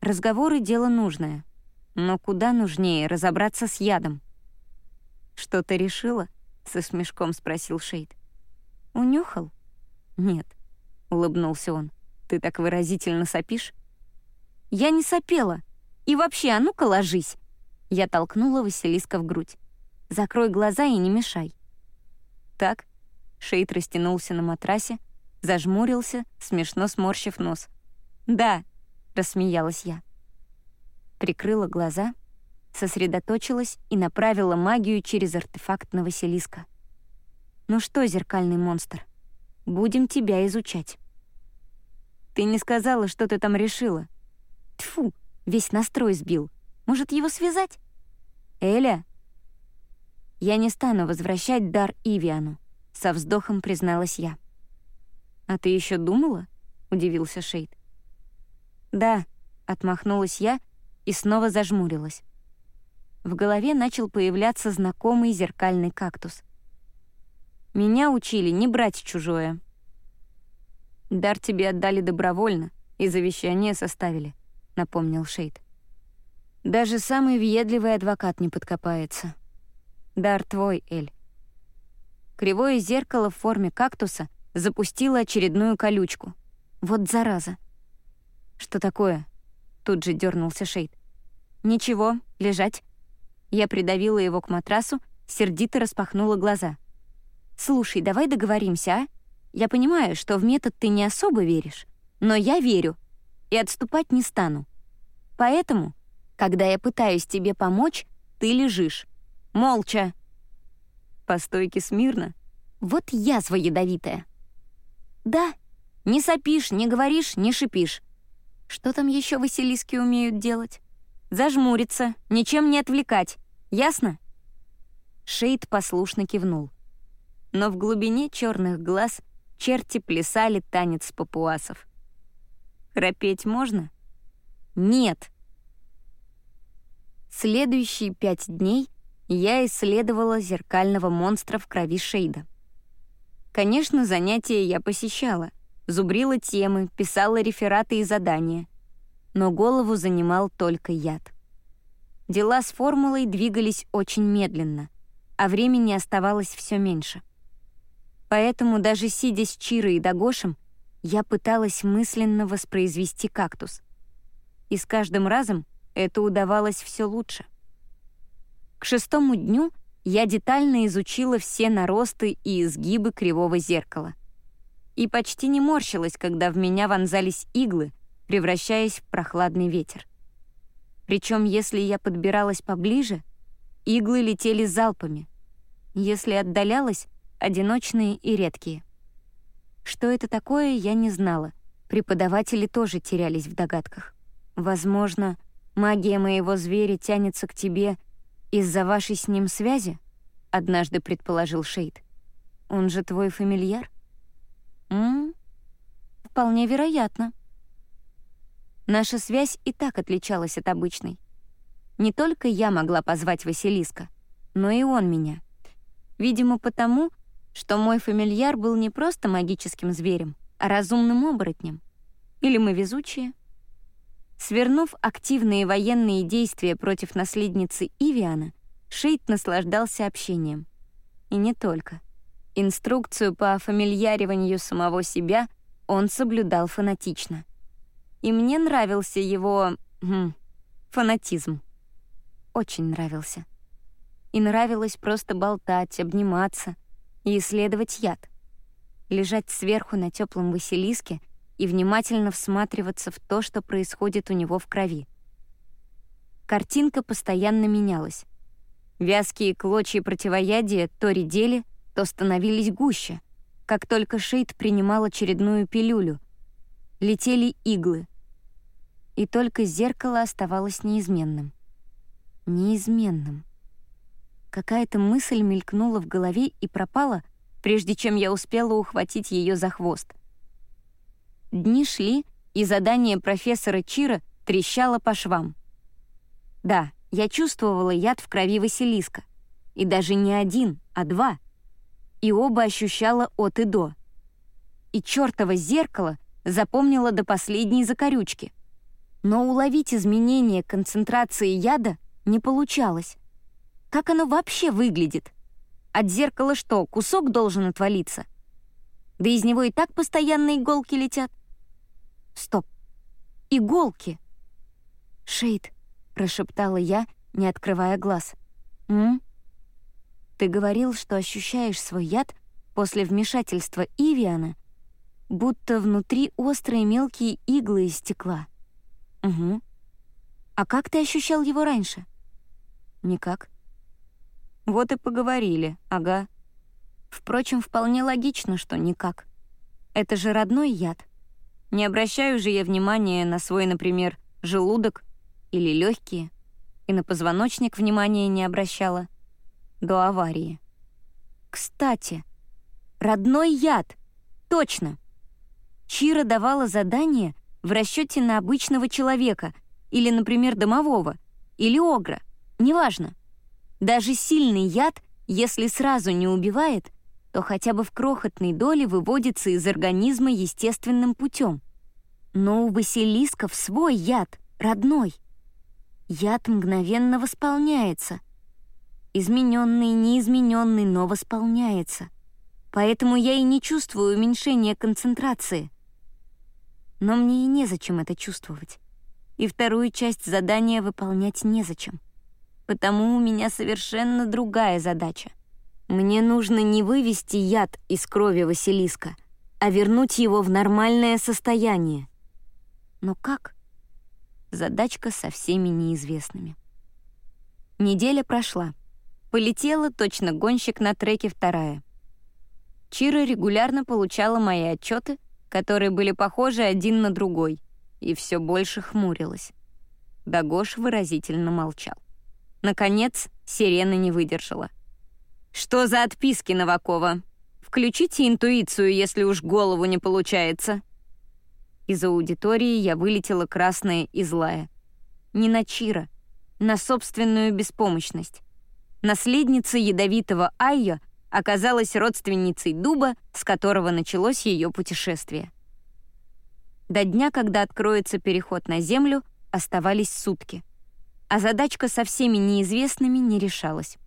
Разговоры — дело нужное, но куда нужнее разобраться с ядом. «Что-то решила?» — со смешком спросил Шейд. «Унюхал?» «Нет», — улыбнулся он. «Ты так выразительно сопишь?» «Я не сопела. И вообще, а ну-ка ложись!» Я толкнула Василиска в грудь. «Закрой глаза и не мешай». «Так?» Шейд растянулся на матрасе, зажмурился, смешно сморщив нос. «Да», — рассмеялась я. Прикрыла глаза, сосредоточилась и направила магию через артефакт на Василиска. «Ну что, зеркальный монстр, будем тебя изучать». «Ты не сказала, что ты там решила?» Тфу, весь настрой сбил. Может, его связать? Эля? Я не стану возвращать дар Ивиану, со вздохом призналась я. А ты еще думала? удивился Шейд. Да, отмахнулась я и снова зажмурилась. В голове начал появляться знакомый зеркальный кактус. Меня учили не брать чужое. Дар тебе отдали добровольно, и завещание составили —— напомнил Шейд. «Даже самый въедливый адвокат не подкопается. Дар твой, Эль». Кривое зеркало в форме кактуса запустило очередную колючку. Вот зараза. «Что такое?» — тут же дернулся Шейд. «Ничего, лежать». Я придавила его к матрасу, сердито распахнула глаза. «Слушай, давай договоримся, а? Я понимаю, что в метод ты не особо веришь, но я верю, и отступать не стану. Поэтому, когда я пытаюсь тебе помочь, ты лежишь. Молча. По стойке смирно. Вот язва ядовитая. Да, не сопишь, не говоришь, не шипишь. Что там еще Василиски умеют делать? Зажмуриться, ничем не отвлекать. Ясно? Шейд послушно кивнул. Но в глубине черных глаз черти плясали танец папуасов. Храпеть можно? Нет. Следующие пять дней я исследовала зеркального монстра в крови Шейда. Конечно, занятия я посещала, зубрила темы, писала рефераты и задания. Но голову занимал только яд. Дела с формулой двигались очень медленно, а времени оставалось все меньше. Поэтому даже сидя с Чирой и Дагошем, я пыталась мысленно воспроизвести кактус. И с каждым разом это удавалось все лучше. К шестому дню я детально изучила все наросты и изгибы кривого зеркала. И почти не морщилась, когда в меня вонзались иглы, превращаясь в прохладный ветер. Причем, если я подбиралась поближе, иглы летели залпами. Если отдалялась — одиночные и редкие. Что это такое, я не знала. Преподаватели тоже терялись в догадках. Возможно, магия моего зверя тянется к тебе из-за вашей с ним связи? Однажды предположил Шейд. Он же твой фамильяр? М? Вполне вероятно. Наша связь и так отличалась от обычной. Не только я могла позвать Василиска, но и он меня. Видимо, потому, что мой фамильяр был не просто магическим зверем, а разумным оборотнем. Или мы везучие? Свернув активные военные действия против наследницы Ивиана, Шейд наслаждался общением. И не только. Инструкцию по фамильяриванию самого себя он соблюдал фанатично. И мне нравился его... Хм, фанатизм. Очень нравился. И нравилось просто болтать, обниматься — и исследовать яд. Лежать сверху на теплом Василиске и внимательно всматриваться в то, что происходит у него в крови. Картинка постоянно менялась. Вязкие клочья противоядия то редели, то становились гуще. Как только Шейд принимал очередную пилюлю, летели иглы. И только зеркало оставалось неизменным. Неизменным. Какая-то мысль мелькнула в голове и пропала, прежде чем я успела ухватить ее за хвост. Дни шли, и задания профессора Чира трещала по швам. Да, я чувствовала яд в крови Василиска. И даже не один, а два. И оба ощущала от и до. И чертово зеркало запомнила до последней закорючки. Но уловить изменение концентрации яда не получалось. Как оно вообще выглядит? От зеркала что, кусок должен отвалиться? Да из него и так постоянно иголки летят. Стоп. Иголки. Шейд, прошептала я, не открывая глаз. М? Ты говорил, что ощущаешь свой яд после вмешательства Ивиана, будто внутри острые мелкие иглы из стекла. Угу. А как ты ощущал его раньше? Никак. Вот и поговорили, ага. Впрочем, вполне логично, что никак. Это же родной яд. Не обращаю же я внимания на свой, например, желудок или легкие, и на позвоночник внимания не обращала. До аварии. Кстати, родной яд. Точно. Чира давала задание в расчете на обычного человека или, например, домового, или огра, неважно. Даже сильный яд, если сразу не убивает, то хотя бы в крохотной доле выводится из организма естественным путем. Но у Василисков свой яд, родной. Яд мгновенно восполняется. Измененный, неизмененный, но восполняется. Поэтому я и не чувствую уменьшения концентрации. Но мне и незачем это чувствовать. И вторую часть задания выполнять незачем. Потому у меня совершенно другая задача — мне нужно не вывести яд из крови Василиска, а вернуть его в нормальное состояние. Но как? Задачка со всеми неизвестными. Неделя прошла. Полетела точно гонщик на треке вторая. Чира регулярно получала мои отчеты, которые были похожи один на другой, и все больше хмурилась. Дагош выразительно молчал. Наконец, сирена не выдержала. «Что за отписки, Новакова? Включите интуицию, если уж голову не получается». Из аудитории я вылетела красная и злая. Не на Чира, на собственную беспомощность. Наследница ядовитого Айо оказалась родственницей дуба, с которого началось ее путешествие. До дня, когда откроется переход на Землю, оставались сутки. А задачка со всеми неизвестными не решалась.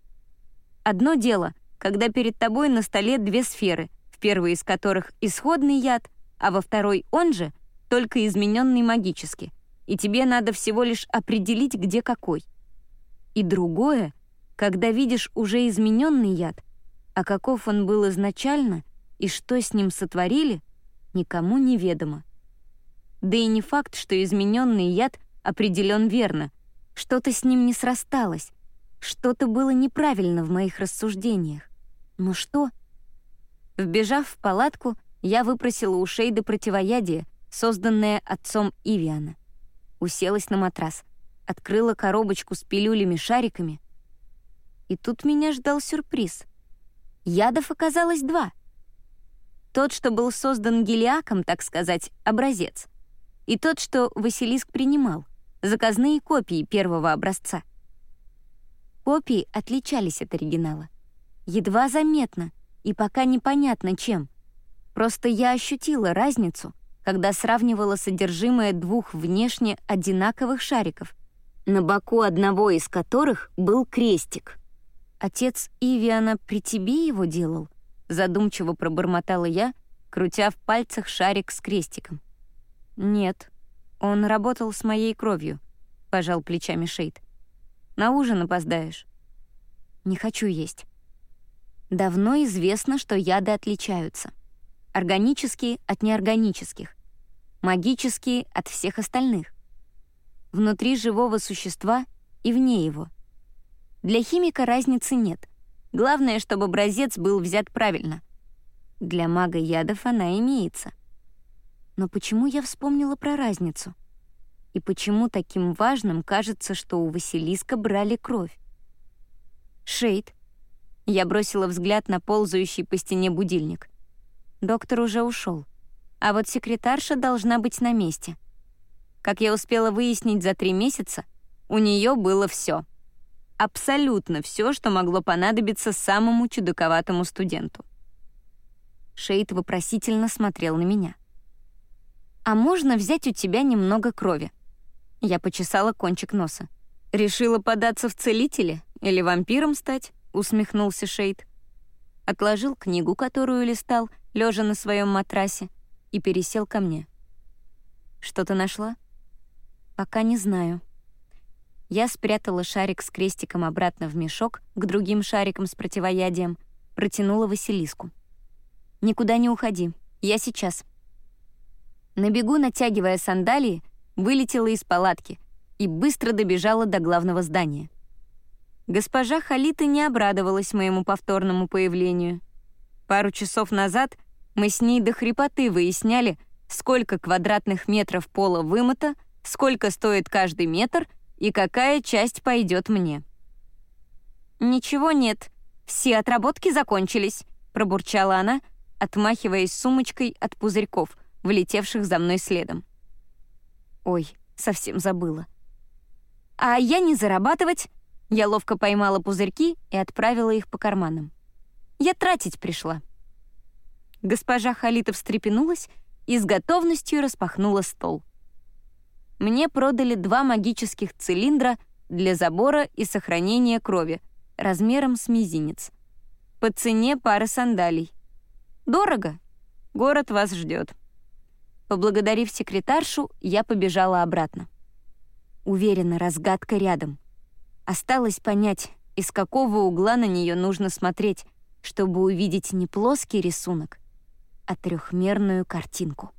Одно дело, когда перед тобой на столе две сферы, в первой из которых исходный яд, а во второй он же, только измененный магически, и тебе надо всего лишь определить, где какой. И другое, когда видишь уже измененный яд, а каков он был изначально и что с ним сотворили, никому не ведомо. Да и не факт, что измененный яд определен верно, что-то с ним не срасталось, что-то было неправильно в моих рассуждениях. Но что? Вбежав в палатку, я выпросила у Шейда противоядие, созданное отцом Ивиана. Уселась на матрас, открыла коробочку с пилюлями-шариками. И тут меня ждал сюрприз. Ядов оказалось два. Тот, что был создан гелиаком, так сказать, образец. И тот, что Василиск принимал, заказные копии первого образца. Копии отличались от оригинала. Едва заметно и пока непонятно чем. Просто я ощутила разницу, когда сравнивала содержимое двух внешне одинаковых шариков, на боку одного из которых был крестик. «Отец Ивиана при тебе его делал?» Задумчиво пробормотала я, крутя в пальцах шарик с крестиком. «Нет, он работал с моей кровью», — пожал плечами Шейд. На ужин опоздаешь». «Не хочу есть». Давно известно, что яды отличаются. Органические от неорганических, магические от всех остальных. Внутри живого существа и вне его. Для химика разницы нет. Главное, чтобы образец был взят правильно. Для мага ядов она имеется. Но почему я вспомнила про разницу? И почему таким важным кажется, что у Василиска брали кровь? Шейд. Я бросила взгляд на ползающий по стене будильник. Доктор уже ушел, а вот секретарша должна быть на месте. Как я успела выяснить за три месяца, у нее было все. Абсолютно все, что могло понадобиться самому чудаковатому студенту. Шейд вопросительно смотрел на меня. «А можно взять у тебя немного крови?» Я почесала кончик носа. «Решила податься в целители или вампиром стать?» — усмехнулся Шейд. Отложил книгу, которую листал, лежа на своем матрасе, и пересел ко мне. «Что-то нашла?» «Пока не знаю». Я спрятала шарик с крестиком обратно в мешок к другим шарикам с противоядием, протянула Василиску. «Никуда не уходи, я сейчас». На бегу, натягивая сандалии, вылетела из палатки и быстро добежала до главного здания. Госпожа Халита не обрадовалась моему повторному появлению. Пару часов назад мы с ней до хрипоты выясняли, сколько квадратных метров пола вымыто, сколько стоит каждый метр и какая часть пойдет мне. «Ничего нет, все отработки закончились», — пробурчала она, отмахиваясь сумочкой от пузырьков, влетевших за мной следом. Ой, совсем забыла. А я не зарабатывать. Я ловко поймала пузырьки и отправила их по карманам. Я тратить пришла. Госпожа Халита встрепенулась и с готовностью распахнула стол. Мне продали два магических цилиндра для забора и сохранения крови размером с мизинец. По цене пары сандалий. Дорого. Город вас ждет. Поблагодарив секретаршу, я побежала обратно. Уверена, разгадка рядом. Осталось понять, из какого угла на нее нужно смотреть, чтобы увидеть не плоский рисунок, а трехмерную картинку.